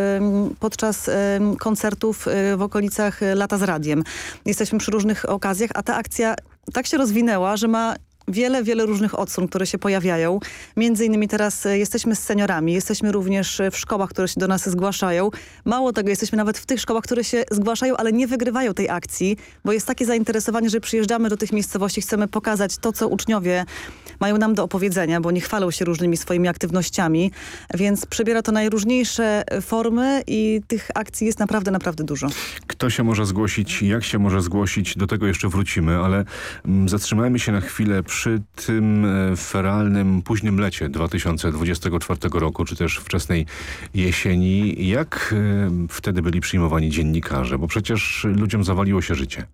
podczas koncertów um, w okolicach Lata z Radiem. Jesteśmy przy różnych okazjach, a ta akcja tak się rozwinęła, że ma wiele, wiele różnych odsłon, które się pojawiają. Między innymi teraz e, jesteśmy z seniorami, jesteśmy również e, w szkołach, które się do nas zgłaszają. Mało tego, jesteśmy nawet w tych szkołach, które się zgłaszają, ale nie wygrywają tej akcji, bo jest takie zainteresowanie, że przyjeżdżamy do tych miejscowości, chcemy pokazać to, co uczniowie mają nam do opowiedzenia, bo nie chwalą się różnymi swoimi aktywnościami, więc przybiera to najróżniejsze formy i tych akcji jest naprawdę, naprawdę dużo. Kto się może zgłosić, jak się może zgłosić, do tego jeszcze wrócimy, ale mm, zatrzymajmy się na chwilę przy przy tym e, feralnym późnym lecie 2024 roku, czy też wczesnej jesieni, jak e, wtedy byli przyjmowani dziennikarze? Bo przecież ludziom zawaliło się życie.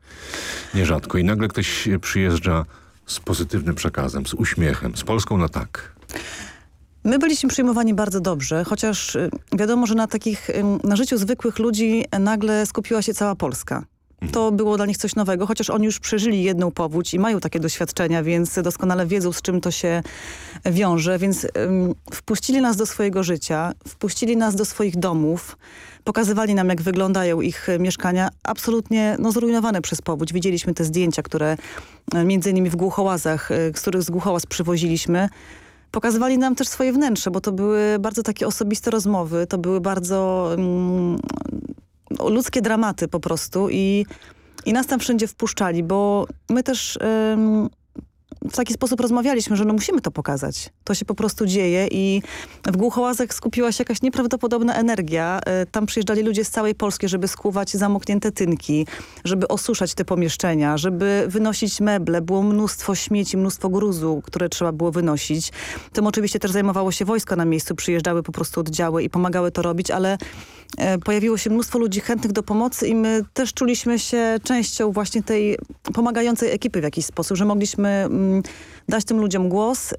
Nierzadko. I nagle ktoś przyjeżdża z pozytywnym przekazem, z uśmiechem, z Polską na tak. My byliśmy przyjmowani bardzo dobrze, chociaż e, wiadomo, że na takich, na życiu zwykłych ludzi nagle skupiła się cała Polska. To było dla nich coś nowego, chociaż oni już przeżyli jedną powódź i mają takie doświadczenia, więc doskonale wiedzą, z czym to się wiąże. Więc um, wpuścili nas do swojego życia, wpuścili nas do swoich domów, pokazywali nam, jak wyglądają ich mieszkania, absolutnie no, zrujnowane przez powódź. Widzieliśmy te zdjęcia, które e, między innymi w Głuchołazach, e, z których z Głuchołaz przywoziliśmy. Pokazywali nam też swoje wnętrze, bo to były bardzo takie osobiste rozmowy, to były bardzo um, ludzkie dramaty po prostu i, i nas tam wszędzie wpuszczali, bo my też w taki sposób rozmawialiśmy, że no musimy to pokazać. To się po prostu dzieje i w Głuchołazach skupiła się jakaś nieprawdopodobna energia. E, tam przyjeżdżali ludzie z całej Polski, żeby skłuwać zamknięte tynki, żeby osuszać te pomieszczenia, żeby wynosić meble. Było mnóstwo śmieci, mnóstwo gruzu, które trzeba było wynosić. Tym oczywiście też zajmowało się wojsko na miejscu. Przyjeżdżały po prostu oddziały i pomagały to robić, ale pojawiło się mnóstwo ludzi chętnych do pomocy i my też czuliśmy się częścią właśnie tej pomagającej ekipy w jakiś sposób, że mogliśmy mm, dać tym ludziom głos y,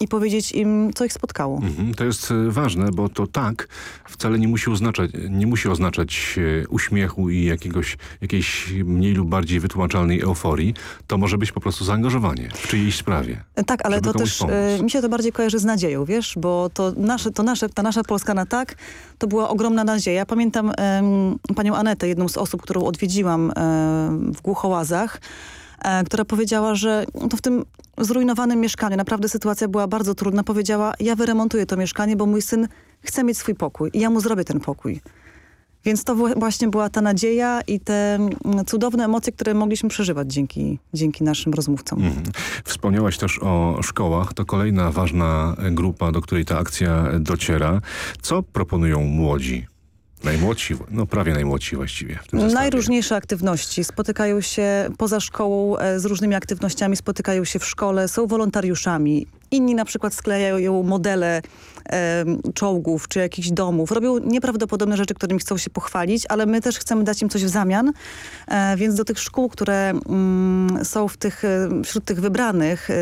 i powiedzieć im, co ich spotkało. Mhm, to jest e, ważne, bo to tak wcale nie musi oznaczać, nie musi oznaczać e, uśmiechu i jakiegoś, jakiejś mniej lub bardziej wytłumaczalnej euforii. To może być po prostu zaangażowanie w czyjejś sprawie. Tak, ale to też y, mi się to bardziej kojarzy z nadzieją, wiesz, bo to nasze, to nasze, ta nasza Polska na tak, to była ogromna nadzieja. Pamiętam panią Anetę, jedną z osób, którą odwiedziłam w Głuchołazach, E, która powiedziała, że to w tym zrujnowanym mieszkaniu, naprawdę sytuacja była bardzo trudna, powiedziała, ja wyremontuję to mieszkanie, bo mój syn chce mieć swój pokój i ja mu zrobię ten pokój. Więc to właśnie była ta nadzieja i te mm, cudowne emocje, które mogliśmy przeżywać dzięki, dzięki naszym rozmówcom. Mhm. Wspomniałaś też o szkołach. To kolejna ważna grupa, do której ta akcja dociera. Co proponują młodzi? Najmłodsi, no prawie najmłodsi właściwie. Najróżniejsze aktywności. Spotykają się poza szkołą e, z różnymi aktywnościami, spotykają się w szkole, są wolontariuszami. Inni na przykład sklejają modele e, czołgów czy jakichś domów. Robią nieprawdopodobne rzeczy, którymi chcą się pochwalić, ale my też chcemy dać im coś w zamian. E, więc do tych szkół, które mm, są w tych, e, wśród tych wybranych e,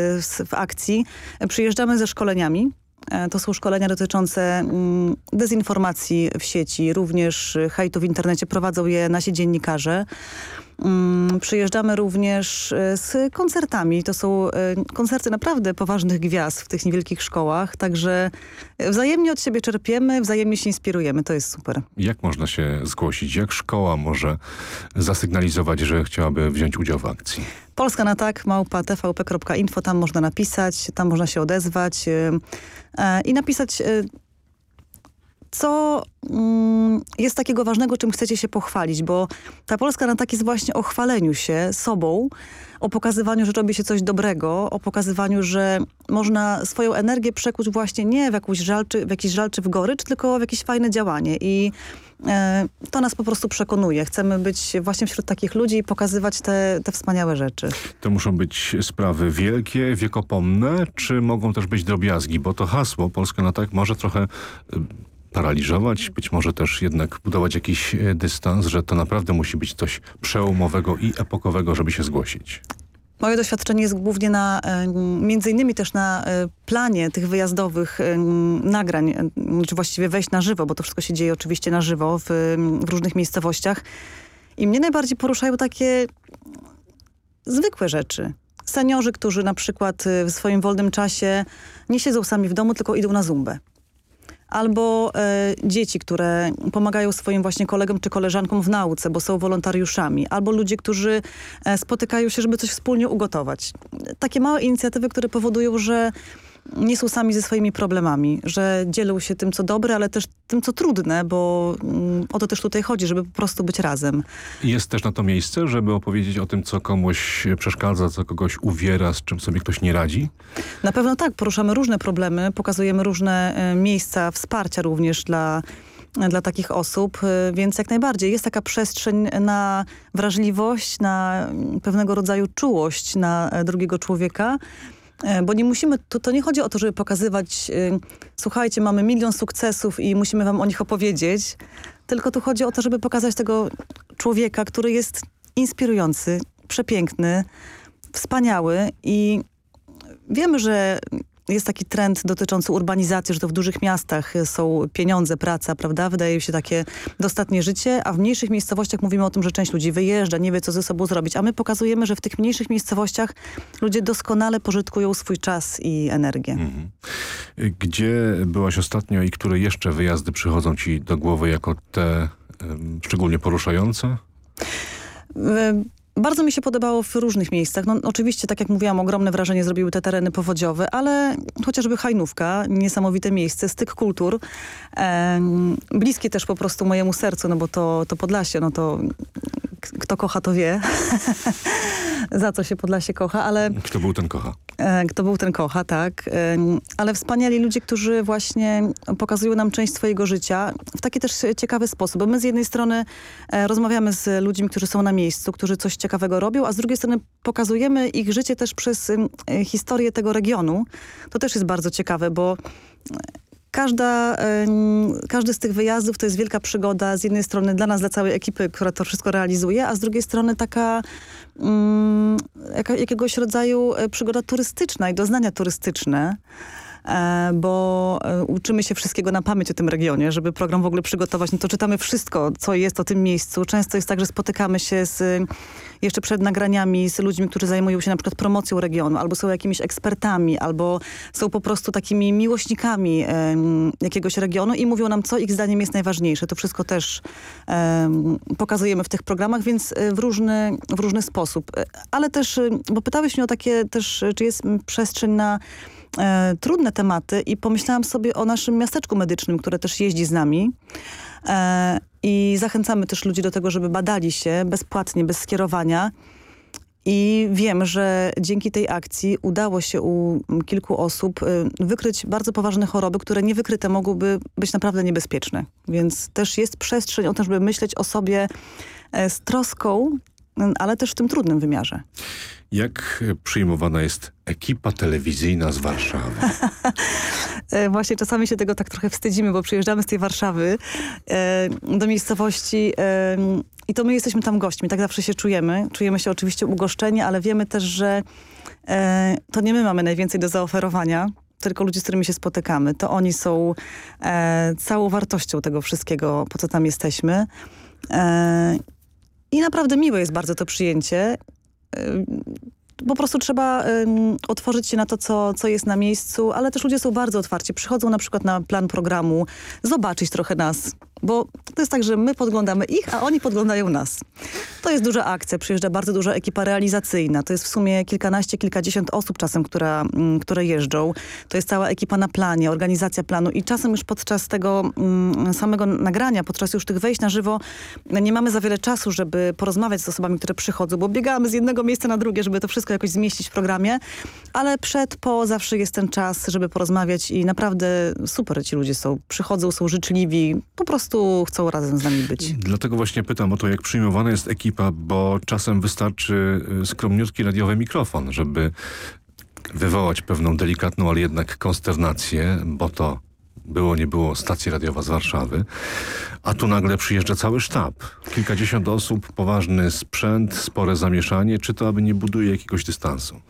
w akcji, przyjeżdżamy ze szkoleniami E, to są szkolenia dotyczące mm, dezinformacji w sieci, również hejtu w internecie. Prowadzą je nasi dziennikarze. Mm, przyjeżdżamy również e, z koncertami. To są e, koncerty naprawdę poważnych gwiazd w tych niewielkich szkołach, także wzajemnie od siebie czerpiemy, wzajemnie się inspirujemy. To jest super. Jak można się zgłosić? Jak szkoła może zasygnalizować, że chciałaby wziąć udział w akcji? Polska na tak, małpa tvp.info, tam można napisać, tam można się odezwać e, i napisać co mm, jest takiego ważnego, czym chcecie się pochwalić, bo ta Polska na tak jest właśnie o chwaleniu się sobą, o pokazywaniu, że robi się coś dobrego, o pokazywaniu, że można swoją energię przekuć właśnie nie w, jakąś żal, czy, w jakiś żal czy w gorycz, tylko w jakieś fajne działanie i e, to nas po prostu przekonuje. Chcemy być właśnie wśród takich ludzi i pokazywać te, te wspaniałe rzeczy. To muszą być sprawy wielkie, wiekopomne, czy mogą też być drobiazgi? Bo to hasło Polska na tak może trochę paraliżować, być może też jednak budować jakiś e, dystans, że to naprawdę musi być coś przełomowego i epokowego, żeby się zgłosić. Moje doświadczenie jest głównie na, e, między innymi też na e, planie tych wyjazdowych nagrań, czy właściwie wejść na żywo, bo to wszystko się dzieje oczywiście na żywo w, w różnych miejscowościach. I mnie najbardziej poruszają takie zwykłe rzeczy. Seniorzy, którzy na przykład w swoim wolnym czasie nie siedzą sami w domu, tylko idą na zumbę albo e, dzieci, które pomagają swoim właśnie kolegom czy koleżankom w nauce, bo są wolontariuszami, albo ludzie, którzy e, spotykają się, żeby coś wspólnie ugotować. Takie małe inicjatywy, które powodują, że nie są sami ze swoimi problemami, że dzielą się tym, co dobre, ale też tym, co trudne, bo mm, o to też tutaj chodzi, żeby po prostu być razem. Jest też na to miejsce, żeby opowiedzieć o tym, co komuś przeszkadza, co kogoś uwiera, z czym sobie ktoś nie radzi? Na pewno tak. Poruszamy różne problemy, pokazujemy różne e, miejsca wsparcia również dla dla takich osób, e, więc jak najbardziej jest taka przestrzeń na wrażliwość, na pewnego rodzaju czułość na e, drugiego człowieka, bo nie musimy, to, to nie chodzi o to, żeby pokazywać, y, słuchajcie, mamy milion sukcesów i musimy wam o nich opowiedzieć, tylko tu chodzi o to, żeby pokazać tego człowieka, który jest inspirujący, przepiękny, wspaniały i wiemy, że jest taki trend dotyczący urbanizacji, że to w dużych miastach są pieniądze, praca, prawda? Wydaje się takie dostatnie życie, a w mniejszych miejscowościach mówimy o tym, że część ludzi wyjeżdża, nie wie co ze sobą zrobić, a my pokazujemy, że w tych mniejszych miejscowościach ludzie doskonale pożytkują swój czas i energię. Mhm. Gdzie byłaś ostatnio i które jeszcze wyjazdy przychodzą ci do głowy jako te um, szczególnie poruszające? Bardzo mi się podobało w różnych miejscach. No, oczywiście, tak jak mówiłam, ogromne wrażenie zrobiły te tereny powodziowe, ale chociażby Hajnówka, niesamowite miejsce, styk kultur, e, bliskie też po prostu mojemu sercu, no bo to, to Podlasie, no to kto kocha, to wie, za co się Podlasie kocha, ale... Kto był, ten kocha. E, kto był, ten kocha, tak. E, ale wspaniali ludzie, którzy właśnie pokazują nam część swojego życia w taki też ciekawy sposób. Bo my z jednej strony e, rozmawiamy z ludźmi, którzy są na miejscu, którzy coś ciekawego robią, a z drugiej strony pokazujemy ich życie też przez historię tego regionu. To też jest bardzo ciekawe, bo Każda, każdy z tych wyjazdów to jest wielka przygoda z jednej strony dla nas, dla całej ekipy, która to wszystko realizuje, a z drugiej strony taka jaka, jakiegoś rodzaju e, przygoda turystyczna i doznania turystyczne. E, bo e, uczymy się wszystkiego na pamięć o tym regionie, żeby program w ogóle przygotować, no to czytamy wszystko, co jest o tym miejscu. Często jest tak, że spotykamy się z, jeszcze przed nagraniami z ludźmi, którzy zajmują się na przykład promocją regionu, albo są jakimiś ekspertami, albo są po prostu takimi miłośnikami jakiegoś regionu i mówią nam, co ich zdaniem jest najważniejsze. To wszystko też pokazujemy w tych programach, więc e, w różny, w różny sposób. Ale też, bo pytałeś mnie o takie też, czy jest przestrzeń na e, trudne tematy i pomyślałam sobie o naszym miasteczku medycznym, które też jeździ z nami. E, I zachęcamy też ludzi do tego, żeby badali się bezpłatnie, bez skierowania. I wiem, że dzięki tej akcji udało się u kilku osób e, wykryć bardzo poważne choroby, które niewykryte mogłyby być naprawdę niebezpieczne. Więc też jest przestrzeń o tym, żeby myśleć o sobie e, z troską, ale też w tym trudnym wymiarze. Jak przyjmowana jest ekipa telewizyjna z Warszawy? E, właśnie czasami się tego tak trochę wstydzimy, bo przyjeżdżamy z tej Warszawy e, do miejscowości e, i to my jesteśmy tam gośćmi, tak zawsze się czujemy. Czujemy się oczywiście ugoszczeni, ale wiemy też, że e, to nie my mamy najwięcej do zaoferowania, tylko ludzie, z którymi się spotykamy. To oni są e, całą wartością tego wszystkiego, po co tam jesteśmy. E, I naprawdę miłe jest bardzo to przyjęcie. Y, po prostu trzeba otworzyć się na to, co, co jest na miejscu, ale też ludzie są bardzo otwarci. Przychodzą na przykład na plan programu, zobaczyć trochę nas, bo to jest tak, że my podglądamy ich, a oni podglądają nas. To jest duża akcja, przyjeżdża bardzo duża ekipa realizacyjna. To jest w sumie kilkanaście, kilkadziesiąt osób czasem, która, mm, które jeżdżą. To jest cała ekipa na planie, organizacja planu i czasem już podczas tego mm, samego nagrania, podczas już tych wejść na żywo nie mamy za wiele czasu, żeby porozmawiać z osobami, które przychodzą, bo biegamy z jednego miejsca na drugie, żeby to wszystko jakoś zmieścić w programie, ale przed, po zawsze jest ten czas, żeby porozmawiać i naprawdę super ci ludzie są. Przychodzą, są życzliwi, po prostu chcą razem z nami być. Dlatego właśnie pytam o to, jak przyjmowana jest ekipa, bo czasem wystarczy y, skromniutki radiowy mikrofon, żeby wywołać pewną delikatną, ale jednak konsternację, bo to było, nie było stacji radiowa z Warszawy, a tu nagle przyjeżdża cały sztab. Kilkadziesiąt osób, poważny sprzęt, spore zamieszanie. Czy to aby nie buduje jakiegoś dystansu?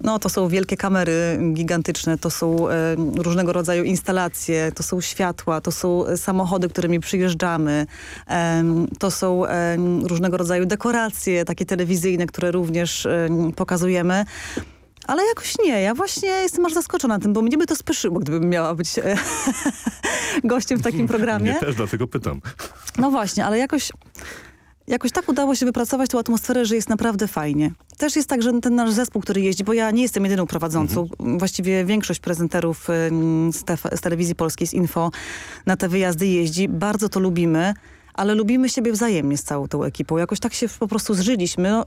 No to są wielkie kamery gigantyczne, to są e, różnego rodzaju instalacje, to są światła, to są samochody, którymi przyjeżdżamy, e, to są e, różnego rodzaju dekoracje takie telewizyjne, które również pokazujemy. Ale jakoś nie. Ja właśnie jestem aż zaskoczona tym, bo mnie by to spieszyło, gdybym miała być e, gościem w takim programie. Mnie też, dlatego pytam. No właśnie, ale jakoś... Jakoś tak udało się wypracować tą atmosferę, że jest naprawdę fajnie. Też jest tak, że ten nasz zespół, który jeździ, bo ja nie jestem jedyną prowadzącą. Mhm. Właściwie większość prezenterów z, te, z telewizji polskiej, z Info na te wyjazdy jeździ. Bardzo to lubimy ale lubimy siebie wzajemnie z całą tą ekipą. Jakoś tak się po prostu zżyliśmy. No,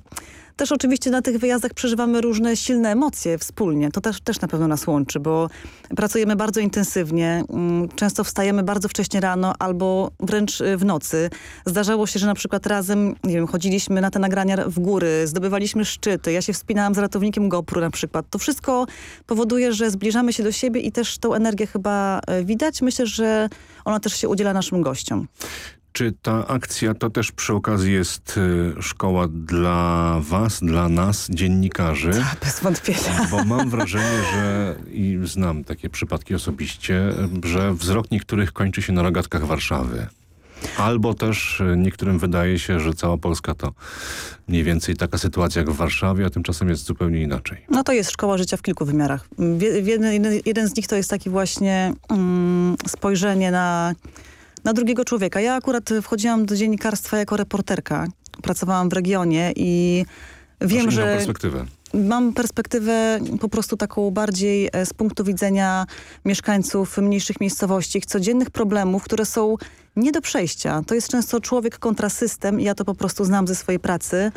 też oczywiście na tych wyjazdach przeżywamy różne silne emocje wspólnie. To też, też na pewno nas łączy, bo pracujemy bardzo intensywnie. Mm, często wstajemy bardzo wcześnie rano albo wręcz y, w nocy. Zdarzało się, że na przykład razem, nie wiem, chodziliśmy na te nagrania w góry, zdobywaliśmy szczyty. Ja się wspinałam z ratownikiem GoPro na przykład. To wszystko powoduje, że zbliżamy się do siebie i też tą energię chyba y, widać. Myślę, że ona też się udziela naszym gościom. Czy ta akcja to też przy okazji jest y, szkoła dla was, dla nas, dziennikarzy? Bez wątpienia. Bo mam wrażenie, że i znam takie przypadki osobiście, że wzrok niektórych kończy się na rogatkach Warszawy. Albo też y, niektórym wydaje się, że cała Polska to mniej więcej taka sytuacja jak w Warszawie, a tymczasem jest zupełnie inaczej. No to jest szkoła życia w kilku wymiarach. Jeden, jeden z nich to jest taki właśnie mm, spojrzenie na na drugiego człowieka. Ja akurat wchodziłam do dziennikarstwa jako reporterka. Pracowałam w regionie i wiem, że... perspektywę. Mam perspektywę po prostu taką bardziej e, z punktu widzenia mieszkańców mniejszych miejscowości, ich codziennych problemów, które są nie do przejścia. To jest często człowiek kontra system i ja to po prostu znam ze swojej pracy.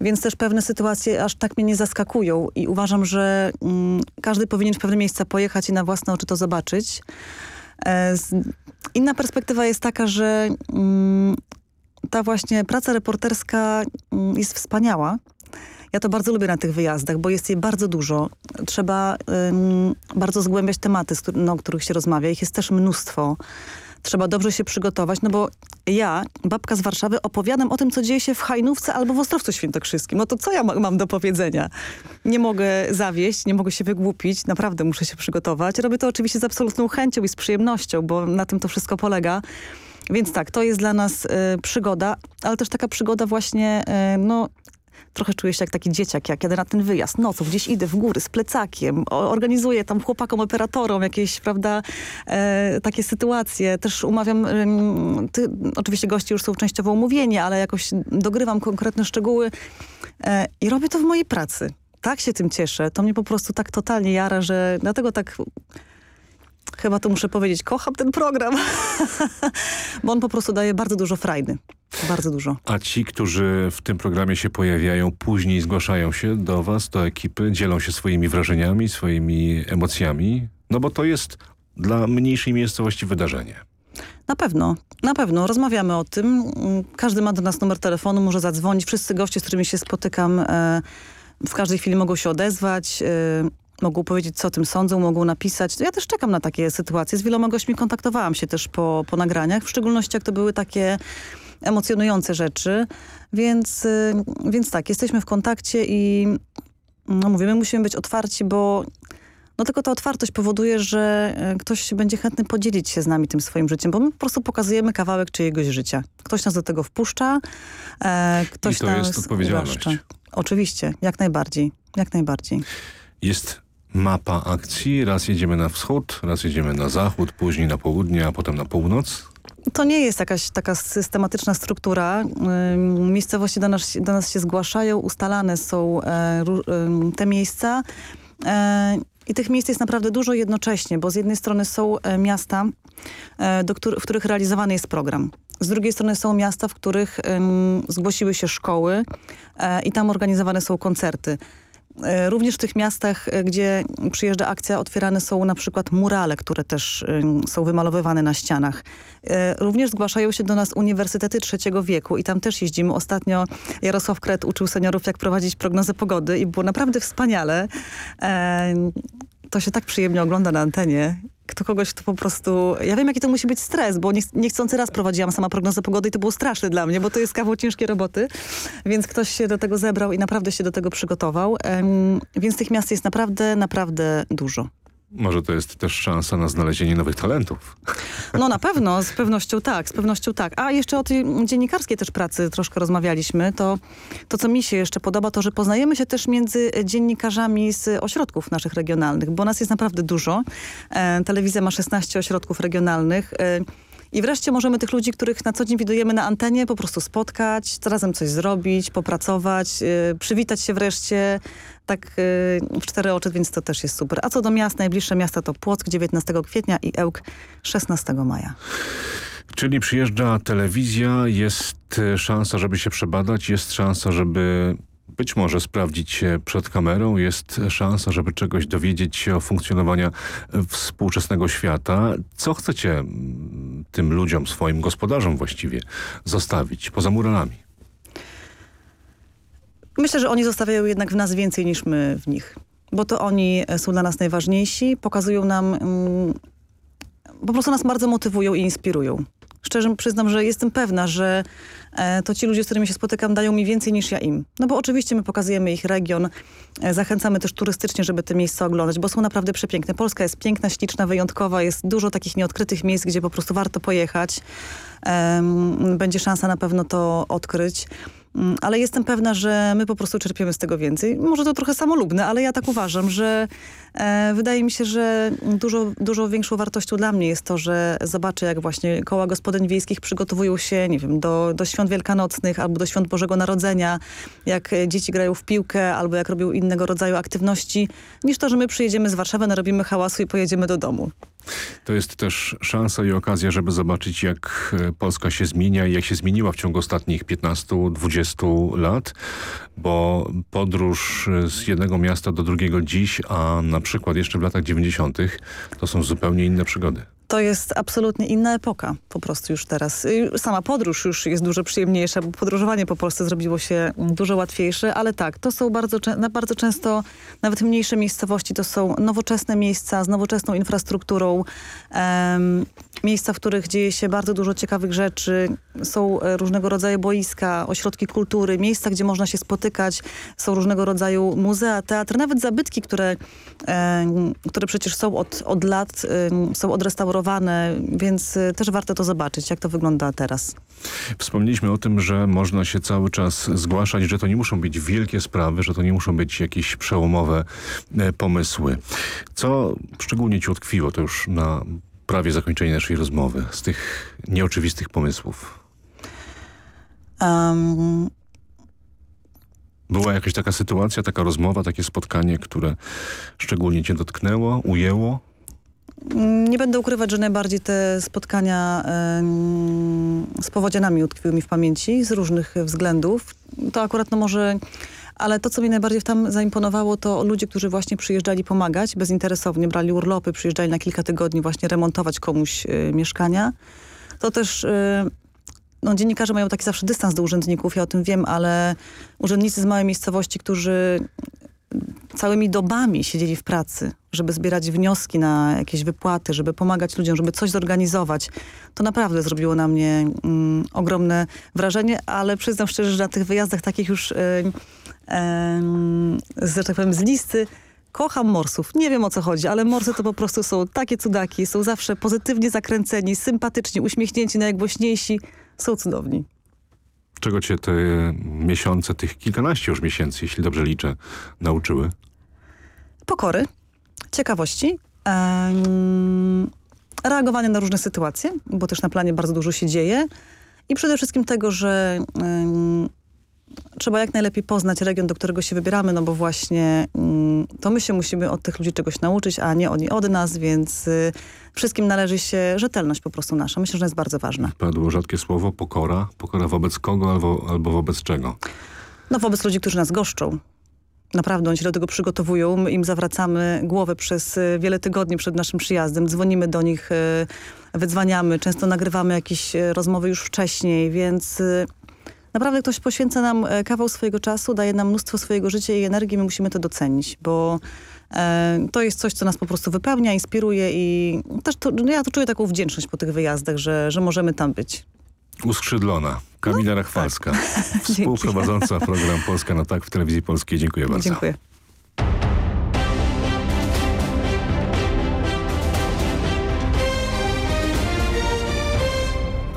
Więc też pewne sytuacje aż tak mnie nie zaskakują i uważam, że mm, każdy powinien w pewne miejsca pojechać i na własne oczy to zobaczyć. E, inna perspektywa jest taka, że mm, ta właśnie praca reporterska mm, jest wspaniała. Ja to bardzo lubię na tych wyjazdach, bo jest jej bardzo dużo. Trzeba bardzo zgłębiać tematy, no, o których się rozmawia. Ich jest też mnóstwo trzeba dobrze się przygotować, no bo ja, babka z Warszawy, opowiadam o tym, co dzieje się w Hajnówce albo w Ostrowcu Świętokrzyskim. No to co ja ma mam do powiedzenia? Nie mogę zawieść, nie mogę się wygłupić, naprawdę muszę się przygotować. Robię to oczywiście z absolutną chęcią i z przyjemnością, bo na tym to wszystko polega. Więc tak, to jest dla nas y, przygoda, ale też taka przygoda właśnie, y, no trochę czuję się jak taki dzieciak, jak jadę na ten wyjazd nocą, gdzieś idę w góry z plecakiem, organizuję tam chłopakom, operatorom jakieś, prawda, e, takie sytuacje. Też umawiam, ty, oczywiście goście już są częściowo umówieni, ale jakoś dogrywam konkretne szczegóły e, i robię to w mojej pracy. Tak się tym cieszę. To mnie po prostu tak totalnie jara, że dlatego tak chyba to muszę powiedzieć, kocham ten program, bo on po prostu daje bardzo dużo frajdy. Bardzo dużo. A ci, którzy w tym programie się pojawiają, później zgłaszają się do was, do ekipy, dzielą się swoimi wrażeniami, swoimi emocjami? No bo to jest dla mniejszej miejscowości wydarzenie. Na pewno, na pewno. Rozmawiamy o tym. Każdy ma do nas numer telefonu, może zadzwonić. Wszyscy goście, z którymi się spotykam, e, w każdej chwili mogą się odezwać. Mogą powiedzieć, co o tym sądzą, mogą napisać. Ja też czekam na takie sytuacje. Z wieloma gośćmi kontaktowałam się też po, po nagraniach, w szczególności jak to były takie emocjonujące rzeczy, więc, y, więc tak, jesteśmy w kontakcie i no mówimy, musimy być otwarci, bo No tylko ta otwartość powoduje, że e, ktoś będzie chętny podzielić się z nami tym swoim życiem, bo my po prostu pokazujemy kawałek czyjegoś życia. Ktoś nas do tego wpuszcza, e, ktoś I to nas jest odpowiedzialność. uwłaszcza. Oczywiście, jak najbardziej, jak najbardziej. Jest mapa akcji, raz jedziemy na wschód, raz jedziemy na zachód, później na południe, a potem na północ. To nie jest jakaś taka systematyczna struktura. Miejscowości do nas, do nas się zgłaszają, ustalane są e, te miejsca. E, I tych miejsc jest naprawdę dużo jednocześnie, bo z jednej strony są e, miasta, w których realizowany jest program. Z drugiej strony są miasta, w których zgłosiły się szkoły i tam organizowane są koncerty. E, Również w tych miastach, e, gdzie przyjeżdża akcja, otwierane są na przykład murale, które też są wymalowywane na ścianach. E, Również zgłaszają się do nas uniwersytety trzeciego wieku i tam też jeździmy. Ostatnio Jarosław Kret uczył seniorów, jak prowadzić prognozę pogody i było naprawdę wspaniale. To się tak przyjemnie ogląda na antenie. Kto kogoś, po prostu... Ja wiem, jaki to musi być stres, bo nie, niechcący raz prowadziłam sama prognozę pogody i to było straszne dla mnie, bo to jest kawał ciężkiej roboty. Więc ktoś się do tego zebrał i naprawdę się do tego przygotował. Więc tych miast jest naprawdę, naprawdę dużo. Może to jest też szansa na znalezienie nowych talentów. No na pewno, z pewnością tak, z pewnością tak. A jeszcze o tej dziennikarskiej też pracy troszkę rozmawialiśmy. To, to co mi się jeszcze podoba, to że poznajemy się też między dziennikarzami z ośrodków naszych regionalnych, bo nas jest naprawdę dużo. E, telewizja ma 16 ośrodków regionalnych. E, i wreszcie możemy tych ludzi, których na co dzień widujemy na antenie, po prostu spotkać, razem coś zrobić, popracować, e, przywitać się wreszcie tak e, w cztery oczy, więc to też jest super. A co do miast, najbliższe miasta to Płock 19 kwietnia i Ełk 16 maja. Czyli przyjeżdża telewizja, jest e, szansa, żeby się przebadać, jest szansa, żeby być może sprawdzić się przed kamerą, jest szansa, żeby czegoś dowiedzieć się o funkcjonowaniu współczesnego świata. Co chcecie mm, tym ludziom, swoim gospodarzom właściwie, zostawić poza muralami? Myślę, że oni zostawiają jednak w nas więcej niż my w nich. Bo to oni są dla nas najważniejsi, pokazują nam, mm, po prostu nas bardzo motywują i inspirują. Szczerze przyznam, że jestem pewna, że e, to ci ludzie, z którymi się spotykam, dają mi więcej niż ja im. No bo oczywiście my pokazujemy ich region, e, zachęcamy też turystycznie, żeby te miejsca oglądać, bo są naprawdę przepiękne. Polska jest piękna, śliczna, wyjątkowa, jest dużo takich nieodkrytych miejsc, gdzie po prostu warto pojechać. Em, będzie szansa na pewno to odkryć. Mm, Ale jestem pewna, że my po prostu czerpiemy z tego więcej. Może to trochę samolubne, ale ja tak uważam, że e, wydaje mi się, że dużo, dużo większą wartością dla mnie jest to, że zobaczę, jak właśnie koła gospodyń wiejskich przygotowują się, nie wiem, do, do świąt wielkanocnych albo do świąt Bożego Narodzenia, jak dzieci grają w piłkę albo jak robią innego rodzaju aktywności, niż to, że my przyjedziemy z Warszawy, narobimy hałasu i pojedziemy do domu. To jest też szansa i okazja, żeby zobaczyć, jak e, Polska się zmienia i jak się zmieniła w ciągu ostatnich 15-20 lat, bo podróż e, z jednego miasta do drugiego dziś, a na przykład jeszcze w latach 90. to są zupełnie inne przygody. To jest absolutnie inna epoka po prostu już teraz. Y, Sama podróż już jest dużo przyjemniejsza, bo podróżowanie po Polsce zrobiło się dużo łatwiejsze, ale tak, to są bardzo, bardzo często nawet mniejsze miejscowości, to są nowoczesne miejsca z nowoczesną infrastrukturą, em, miejsca, w których dzieje się bardzo dużo ciekawych rzeczy, są e, różnego rodzaju boiska, ośrodki kultury, miejsca, gdzie można się spotykać, są różnego rodzaju muzea, teatry, nawet zabytki, które, em, które przecież są od, od lat, em, są odrestaurowane, więc e, też warto to zobaczyć, jak to wygląda teraz. Wspomnieliśmy o tym, że można się cały czas zgłaszać, że to nie muszą być wielkie sprawy, że to nie muszą być jakieś przełomowe e, pomysły. Co szczególnie ci utkwiło, to już na prawie zakończenie naszej rozmowy, z tych nieoczywistych pomysłów? Um, Była jakaś taka sytuacja, taka rozmowa, takie spotkanie, które szczególnie cię dotknęło, ujęło? Nie będę ukrywać, że najbardziej te spotkania em, z powodzianami utkwiły mi w pamięci z różnych względów. To akurat no może... Ale to, co mi najbardziej tam zaimponowało, to ludzie, którzy właśnie przyjeżdżali pomagać bezinteresownie, brali urlopy, przyjeżdżali na kilka tygodni właśnie remontować komuś y, mieszkania. To też... Y, no, dziennikarze mają taki zawsze dystans do urzędników, ja o tym wiem, ale urzędnicy z małej miejscowości, którzy całymi dobami siedzieli w pracy, żeby zbierać wnioski na jakieś wypłaty, żeby pomagać ludziom, żeby coś zorganizować. To naprawdę zrobiło na mnie mm, ogromne wrażenie, ale przyznam szczerze, że na tych wyjazdach takich już, yy, yy, że tak powiem, z listy, Kocham morsów. Nie wiem o co chodzi, ale morsy to po prostu są takie cudaki. Są zawsze pozytywnie zakręceni, sympatyczni, uśmiechnięci, najgłośniejsi. Są cudowni. Czego cię te miesiące, tych kilkanaście już miesięcy, jeśli dobrze liczę, nauczyły? Pokory, ciekawości, em, reagowanie na różne sytuacje, bo też na planie bardzo dużo się dzieje i przede wszystkim tego, że em, trzeba jak najlepiej poznać region, do którego się wybieramy, no bo właśnie mm, to my się musimy od tych ludzi czegoś nauczyć, a nie oni od nas, więc y, wszystkim należy się rzetelność po prostu nasza. Myślę, że jest bardzo ważna. Padło rzadkie słowo pokora. Pokora wobec kogo albo, albo wobec czego? No wobec ludzi, którzy nas goszczą. Naprawdę, oni się do tego przygotowują. My im zawracamy głowę przez y, wiele tygodni przed naszym przyjazdem. Dzwonimy do nich, y, wydzwaniamy, często nagrywamy jakieś rozmowy już wcześniej, więc naprawdę ktoś poświęca nam e, kawał swojego czasu, daje nam mnóstwo swojego życia i energii, my musimy to docenić, bo e, to jest coś, co nas po prostu wypełnia, inspiruje i też to, no ja to czuję taką wdzięczność po tych wyjazdach, że, że możemy tam być. Uskrzydlona. Kamila Rachwalska, współprowadząca program Polska na tak w telewizji polskiej. Dziękuję bardzo. Dziękuję.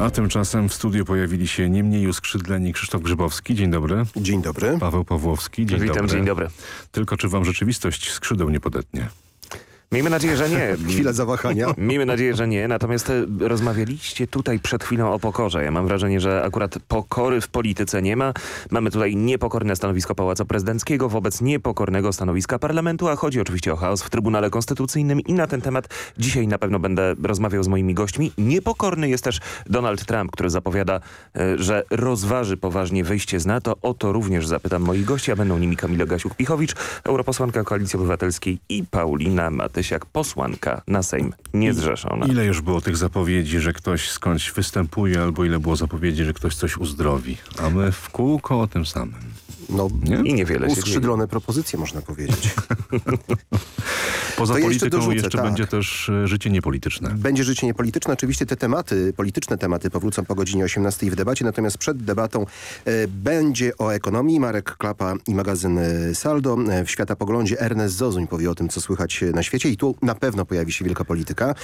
A tymczasem w studiu pojawili się nie mniej uskrzydleni Krzysztof Grzybowski. Dzień dobry. Dzień dobry. Paweł Pawłowski. Dzień Witam, dobry. dzień dobry. Tylko czy wam rzeczywistość skrzydeł nie podetnie? Miejmy nadzieję, że nie. Chwilę zawahania. Miejmy nadzieję, że nie. Natomiast e, rozmawialiście tutaj przed chwilą o pokorze. Ja mam wrażenie, że akurat pokory w polityce nie ma. Mamy tutaj niepokorne stanowisko Pałacu Prezydenckiego wobec niepokornego stanowiska parlamentu, a chodzi oczywiście o chaos w Trybunale Konstytucyjnym i na ten temat dzisiaj na pewno będę rozmawiał z moimi gośćmi. Niepokorny jest też Donald Trump, który zapowiada, e, że rozważy poważnie wyjście z NATO. O to również zapytam moich gości, a będą nimi Kamila Gasiuk-Pichowicz, europosłanka Koalicji Obywatelskiej i Paulina Matysiak, posłanka na Sejm niezrzeszona. Ile już było tych zapowiedzi, że ktoś skądś występuje, albo ile było zapowiedzi, że ktoś coś uzdrowi? A my w kółko o tym samym. No, Nie? I niewiele się uskrzydlone propozycje, można powiedzieć. Poza To jeszcze polityką dorzucę, jeszcze tak. będzie też e, życie niepolityczne. Będzie życie niepolityczne. Oczywiście te tematy, polityczne tematy powrócą po godzinie 18 w debacie, natomiast przed debatą e, będzie o ekonomii. Marek Klapa i magazyn e, Saldo. W światopoglądzie Ernest Zozuń powie o tym, co słychać na świecie i tu na pewno pojawi się wielka polityka.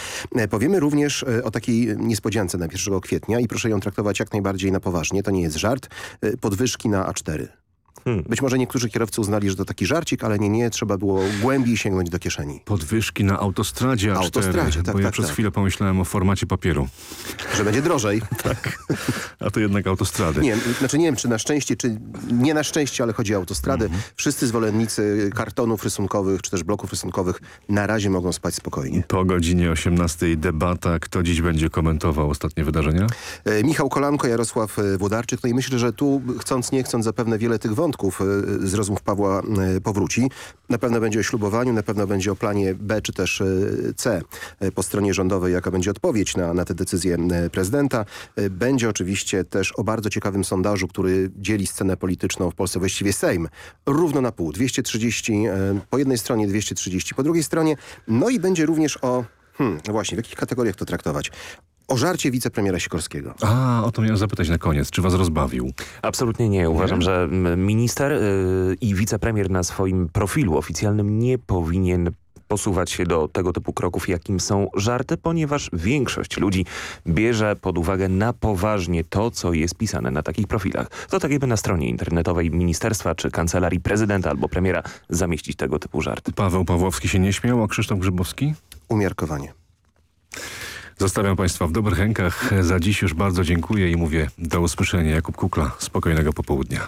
Powiemy również o takiej niespodziance na 1 kwietnia i proszę ją traktować jak najbardziej na poważnie. To nie jest żart. Podwyżki na A4. Być może niektórzy kierowcy uznali, że to taki żarcik, ale nie, nie, trzeba było głębiej sięgnąć do kieszeni. Podwyżki na autostradzie A4, Autostradzie, tak, bo ja tak, przez tak. chwilę pomyślałem o formacie papieru. Że będzie drożej. tak. A to jednak autostrady. Nie, znaczy nie wiem, czy na szczęście, czy nie na szczęście, ale chodzi o autostrady. Mhm. Wszyscy zwolennicy kartonów rysunkowych, czy też bloków rysunkowych na razie mogą spać spokojnie. Po godzinie 18 debata. Kto dziś będzie komentował ostatnie wydarzenia? E, Michał Kolanko, Jarosław e, Włodarczyk. No i myślę, że tu chcąc, nie chcąc, zapewne wiele tych wątków e, z rozmów Pawła e, powróci. Na pewno będzie o ślubowaniu, na pewno będzie o planie B czy też e, C po stronie rządowej, jaka będzie odpowiedź na, na tę decyzję prezydenta. Będzie oczywiście też o bardzo ciekawym sondażu, który dzieli scenę polityczną w Polsce, właściwie Sejm, równo na pół. 230 e, po jednej stronie, 230 po drugiej stronie. No i będzie również o, hmm, no właśnie, w jakich kategoriach to traktować? O żarcie wicepremiera Sikorskiego. A, o to miałem zapytać na koniec. Czy was rozbawił? Absolutnie nie. Uważam, że mm, minister y, i wicepremier na swoim profilu oficjalnym nie powinien posuwać się do tego typu kroków, jakim są żarty, ponieważ większość ludzi bierze pod uwagę na poważnie to, co jest pisane na takich profilach. To tak jakby na stronie internetowej ministerstwa czy kancelarii prezydenta albo premiera zamieścić tego typu żarty. Paweł Pawłowski się nie śmiał, a Krzysztof Grzybowski? Umiarkowanie. Zostawiam Państwa w dobrych rękach. Za dziś już bardzo dziękuję i mówię do usłyszenia. Jakub Kukla. Spokojnego popołudnia.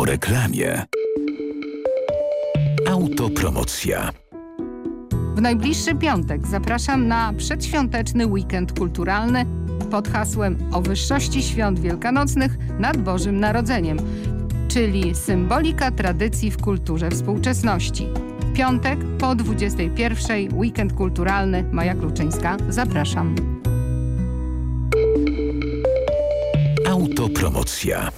Po reklamie. Autopromocja. W najbliższy piątek zapraszam na przedświąteczny weekend kulturalny pod hasłem o wyższości świąt wielkanocnych nad Bożym Narodzeniem, czyli symbolika tradycji w kulturze współczesności. Piątek po 21 weekend kulturalny Maja Kluczyńska. Zapraszam. Autopromocja.